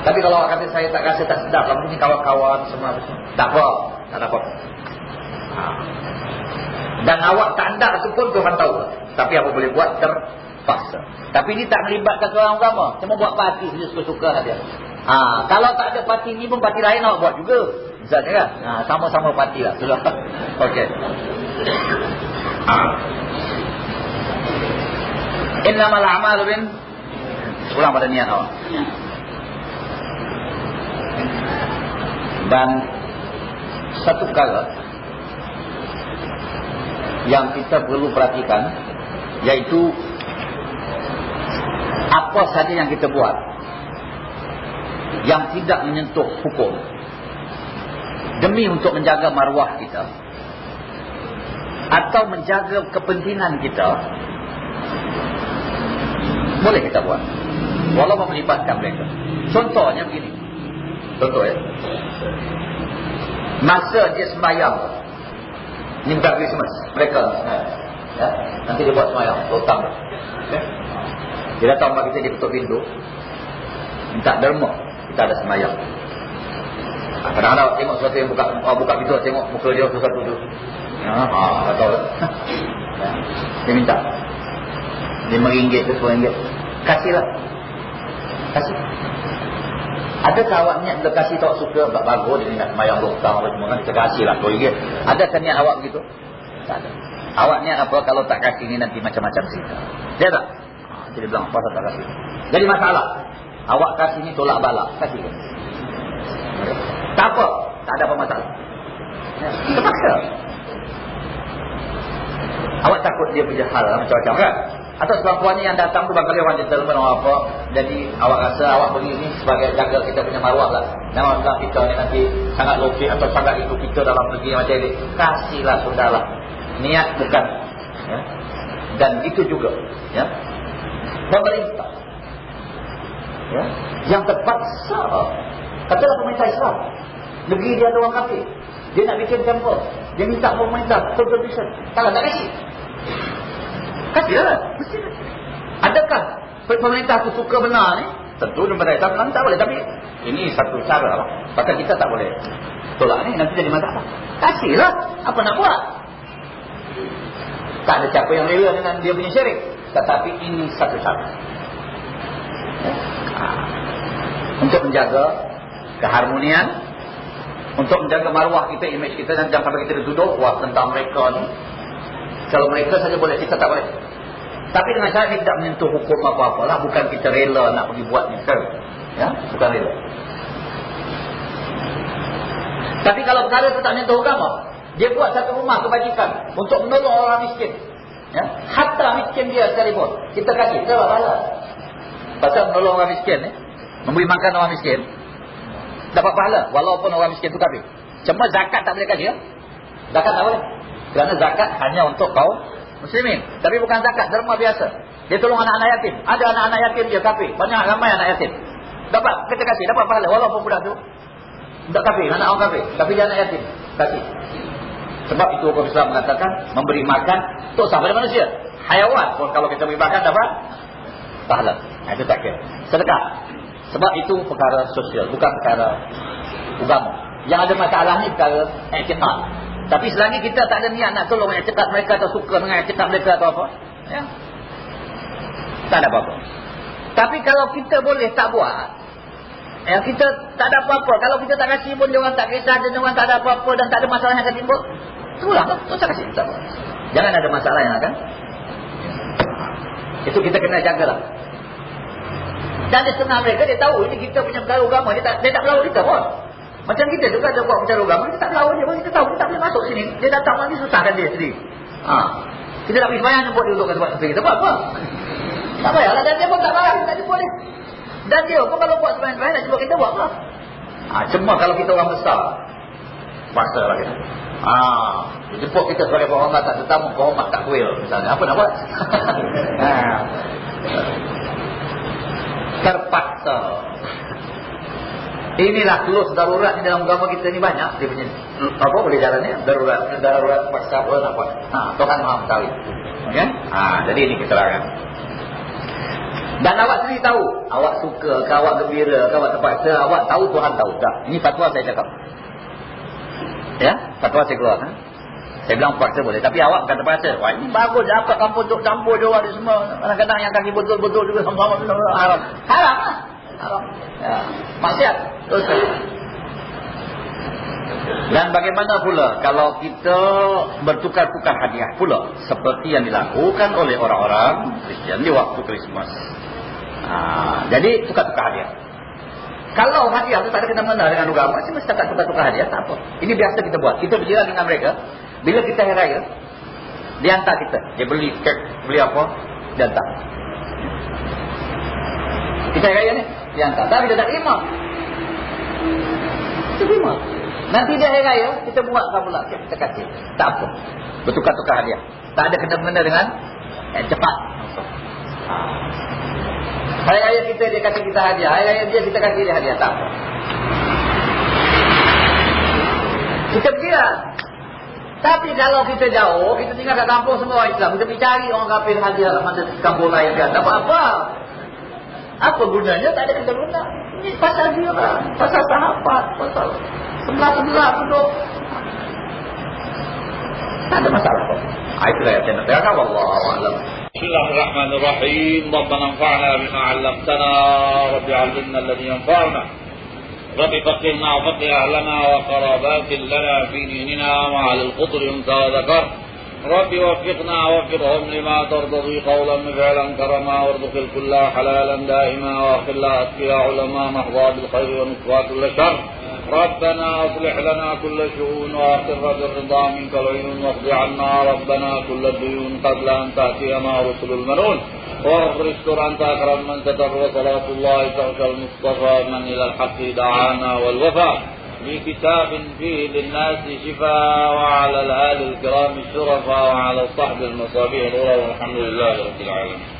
Tapi kalau kata saya tak rasa tak sedap, lah mungkin kawan-kawan semua. Tak apa, tak ada apa-apa. Ha. Dan awak tak ada itu pun Tuhan tahu. Tapi apa boleh buat terpaksa. Tapi ini tak melibatkan orang agama. Cuma buat parti saja suka-suka saja. Ha. Kalau tak ada parti ini pun parti lain awak buat juga. Misalnya kan? Ha. Sama-sama parti lah. <laughs> Okey. Ha. Innamal a'malu bin Ulang pada niat awak. Dan satu perkara yang kita perlu perhatikan yaitu apa saja yang kita buat yang tidak menyentuh hukum demi untuk menjaga maruah kita atau menjaga kepentingan kita boleh kita buat walaupun melibatkan mereka. Contohnya begini. Contoh ya. Masa dia sembahyang. Ini bukan Christmas. Mereka ya. Nanti dia buat sembahyang. Lotang. Ya. Dia datang rumah kita, dia ketuk pintu. Minta derma. Kita ada sembahyang. Kadang-kadang tengok sesuatu yang buka oh, buka pintu tengok muka dia satu-satu tu. Ha, ha atau <laughs> dia minta. RM5 ke RM10. Kasihlah. Kasih. Ada awak niat bila kasih tak suka tak bagus dia nak mayang doktor apa semua kan kita kasihlah RM2. Ada kan niat awak begitu? Tak ada. Awak niat apa kalau tak kasih ni nanti macam-macam cerita. Dia tak? Ha, jadi bilang apa tak kasih. Jadi masalah. Awak kasih ni tolak balak. Kasih kan? Tak apa. Tak ada apa masalah. Ya. Terpaksa. Awak takut dia punya hal macam-macam kan? Atau sebab puan ni yang datang tu barangkali orang gentleman orang apa. Jadi awak rasa awak pergi ni sebagai jaga kita punya maruah lah. Nama bilang kita ni nanti sangat lokal atau sangat itu kita dalam negeri macam ini. Kasihlah sudahlah. Niat bukan. Ya? Dan itu juga. Ya? Pemerintah. Ya? Yang terpaksa. Katalah pemerintah Islam. Negeri dia ada orang kafir. Dia nak bikin tempat. Dia minta pemerintah. Kalau tak kasih. Kasihlah. Adakah pemerintah tu suka benar ni? Tentu pemerintah kan tak boleh. Tapi ini satu cara lah. Pasal kita tak boleh tolak ni. Nanti jadi masalah. Kasihlah. Apa nak buat? Tak ada siapa yang rela dengan dia punya syirik. Tetapi ini satu cara. Ha. Untuk menjaga keharmonian untuk menjaga maruah kita, image kita dan jangan sampai kita dituduh wah tentang mereka ni. Kalau mereka saja boleh, kita tak boleh. Tapi dengan cara tidak menyentuh hukum apa-apa lah. Bukan kita rela nak pergi buat ni. Ya? Bukan rela. Tapi kalau perkara itu tak menyentuh agama. Dia buat satu rumah kebajikan. Untuk menolong orang miskin. Ya? Hatta miskin dia sekalipun. Kita kasih. Kita bahala. Pasal menolong orang miskin. Eh? Memberi makan orang miskin dapat pahala walaupun orang miskin tu kafir. Cuma zakat tak boleh kasih ya. Zakat tak boleh. Kerana zakat hanya untuk kaum muslimin. Tapi bukan zakat derma biasa. Dia tolong anak-anak yatim. Ada anak-anak yatim dia kafir. Banyak ramai anak yatim. Dapat kita kasih, dapat pahala walaupun budak tu tak kafir, anak orang kafir, tapi dia anak yatim. Kasih. Sebab itu hukum Islam mengatakan memberi makan untuk siapa manusia. Hayawan pun kalau kita beri makan dapat pahala. Nah, itu tak kira. Sedekah. Sebab itu perkara sosial, bukan perkara agama. Yang ada masalah ni perkara iktiqat. Tapi selagi kita tak ada niat nak tolong iktiqat mereka atau suka dengan iktiqat mereka atau apa, ya. Tak ada apa-apa. Tapi kalau kita boleh tak buat, ya kita tak ada apa-apa. Kalau kita tak kasih pun dia orang tak kisah, dia orang tak ada apa-apa dan tak ada masalah yang akan timbul. Itulah, tak usah kasih. Tak. Jangan ada masalah yang akan. Itu kita kena jagalah. Dan di setengah mereka dia tahu ini kita punya perkara agama. Dia tak, dia tak berlawan kita pun. Macam kita juga ada buat perkara agama. Kita tak berlawan dia. Kita tahu dia tak boleh masuk sini. Dia datang lagi susahkan dia sendiri. Ha. Kita nak pergi semayang jemput dia kat tempat kita buat apa? Tak payahlah. Dan dia pun tak marah. Tak jemput dia. Dan dia pun kalau buat semayang-semayang nak kita buat apa? Ha, cuma kalau kita orang besar. Masa lah kita. Ha, jemput kita sebagai penghormat tak tetamu. Penghormat tak kuil. Misalnya. Apa nak buat? <laughs> ha terpaksa. Inilah tulus darurat di dalam agama kita ni banyak dia punya apa boleh jalannya darurat darurat paksa apa apa. Ha Tuhan Maha tahu. Ya? Ha jadi ini keterangan. Dan awak sendiri tahu, awak suka ke awak gembira ke awak terpaksa, awak tahu Tuhan tahu tak. Ini fatwa saya cakap. Ya, fatwa saya keluar. Ha? Saya bilang paksa boleh. Tapi awak kata paksa. Wah ini bagus. Dapat kampung untuk campur je awak semua. Kadang-kadang yang kaki betul-betul juga sama-sama. Haram. Haram lah. Ya. Maksiat. Dosa. Dan bagaimana pula kalau kita bertukar-tukar hadiah pula. Seperti yang dilakukan oleh orang-orang Kristian di waktu Christmas. Ha, jadi tukar-tukar hadiah. Kalau hadiah itu tak ada kena-mena dengan agama, mesti mesti tak tukar-tukar hadiah, tak apa. Ini biasa kita buat. Kita berjalan dengan mereka, bila kita hari raya, dia hantar kita. Dia beli kek, beli apa, dia hantar. Kita hari raya ni, dia hantar. Tapi dia tak. Kita terima. Nanti dia hari raya, kita buat apa pula? Kita kasih. Tak apa. Bertukar-tukar hadiah. Tak ada kena-mena dengan eh, cepat. Ha. Hari raya kita, dia kasih kita hadiah. Hari raya dia, kita kasih dia hadiah. Tak apa. Kita berkira. Tapi kalau kita jauh, kita tinggal kat kampung semua orang Islam. Kita pergi cari orang kafir hadiah mana kampung lain. Tak apa-apa. Apa gunanya? Tak ada kena guna. Ini pasal dia lah. Pasal sahabat. Pasal Sebelah-sebelah duduk. Tak ada masalah kok. Ah, itulah yang saya nak katakan. Wallahualam. Bismillahirrahmanirrahim. Rabbana anfa'na bima 'allamtana wa bi'allimna alladhi yanfa'una. رب فقهنا وفقه أهلنا وقرابات لنا في ديننا وعلى القطر انت وذكر رب وفقنا وفقهم لما ترتضي قولا فعلا كرما وارزق الكل حلالا دائما واخلا أتقيا علماء نحظى بالخير ونصفى كل شر. ربنا أصلح لنا كل شؤون وأخر بالرضا منك العيون واقض عنا ربنا كل الديون قبل أن تأتينا رسل المنون. واغفر استر أنت أكرم من ستر وصلاة الله تغشى المصطفى من إلى الحق دعانا والوفاء. بكتاب فيه للناس شفاء وعلى الآل الكرام الشرفاء وعلى الصحب المصابيح الأولى والحمد لله رب العالمين.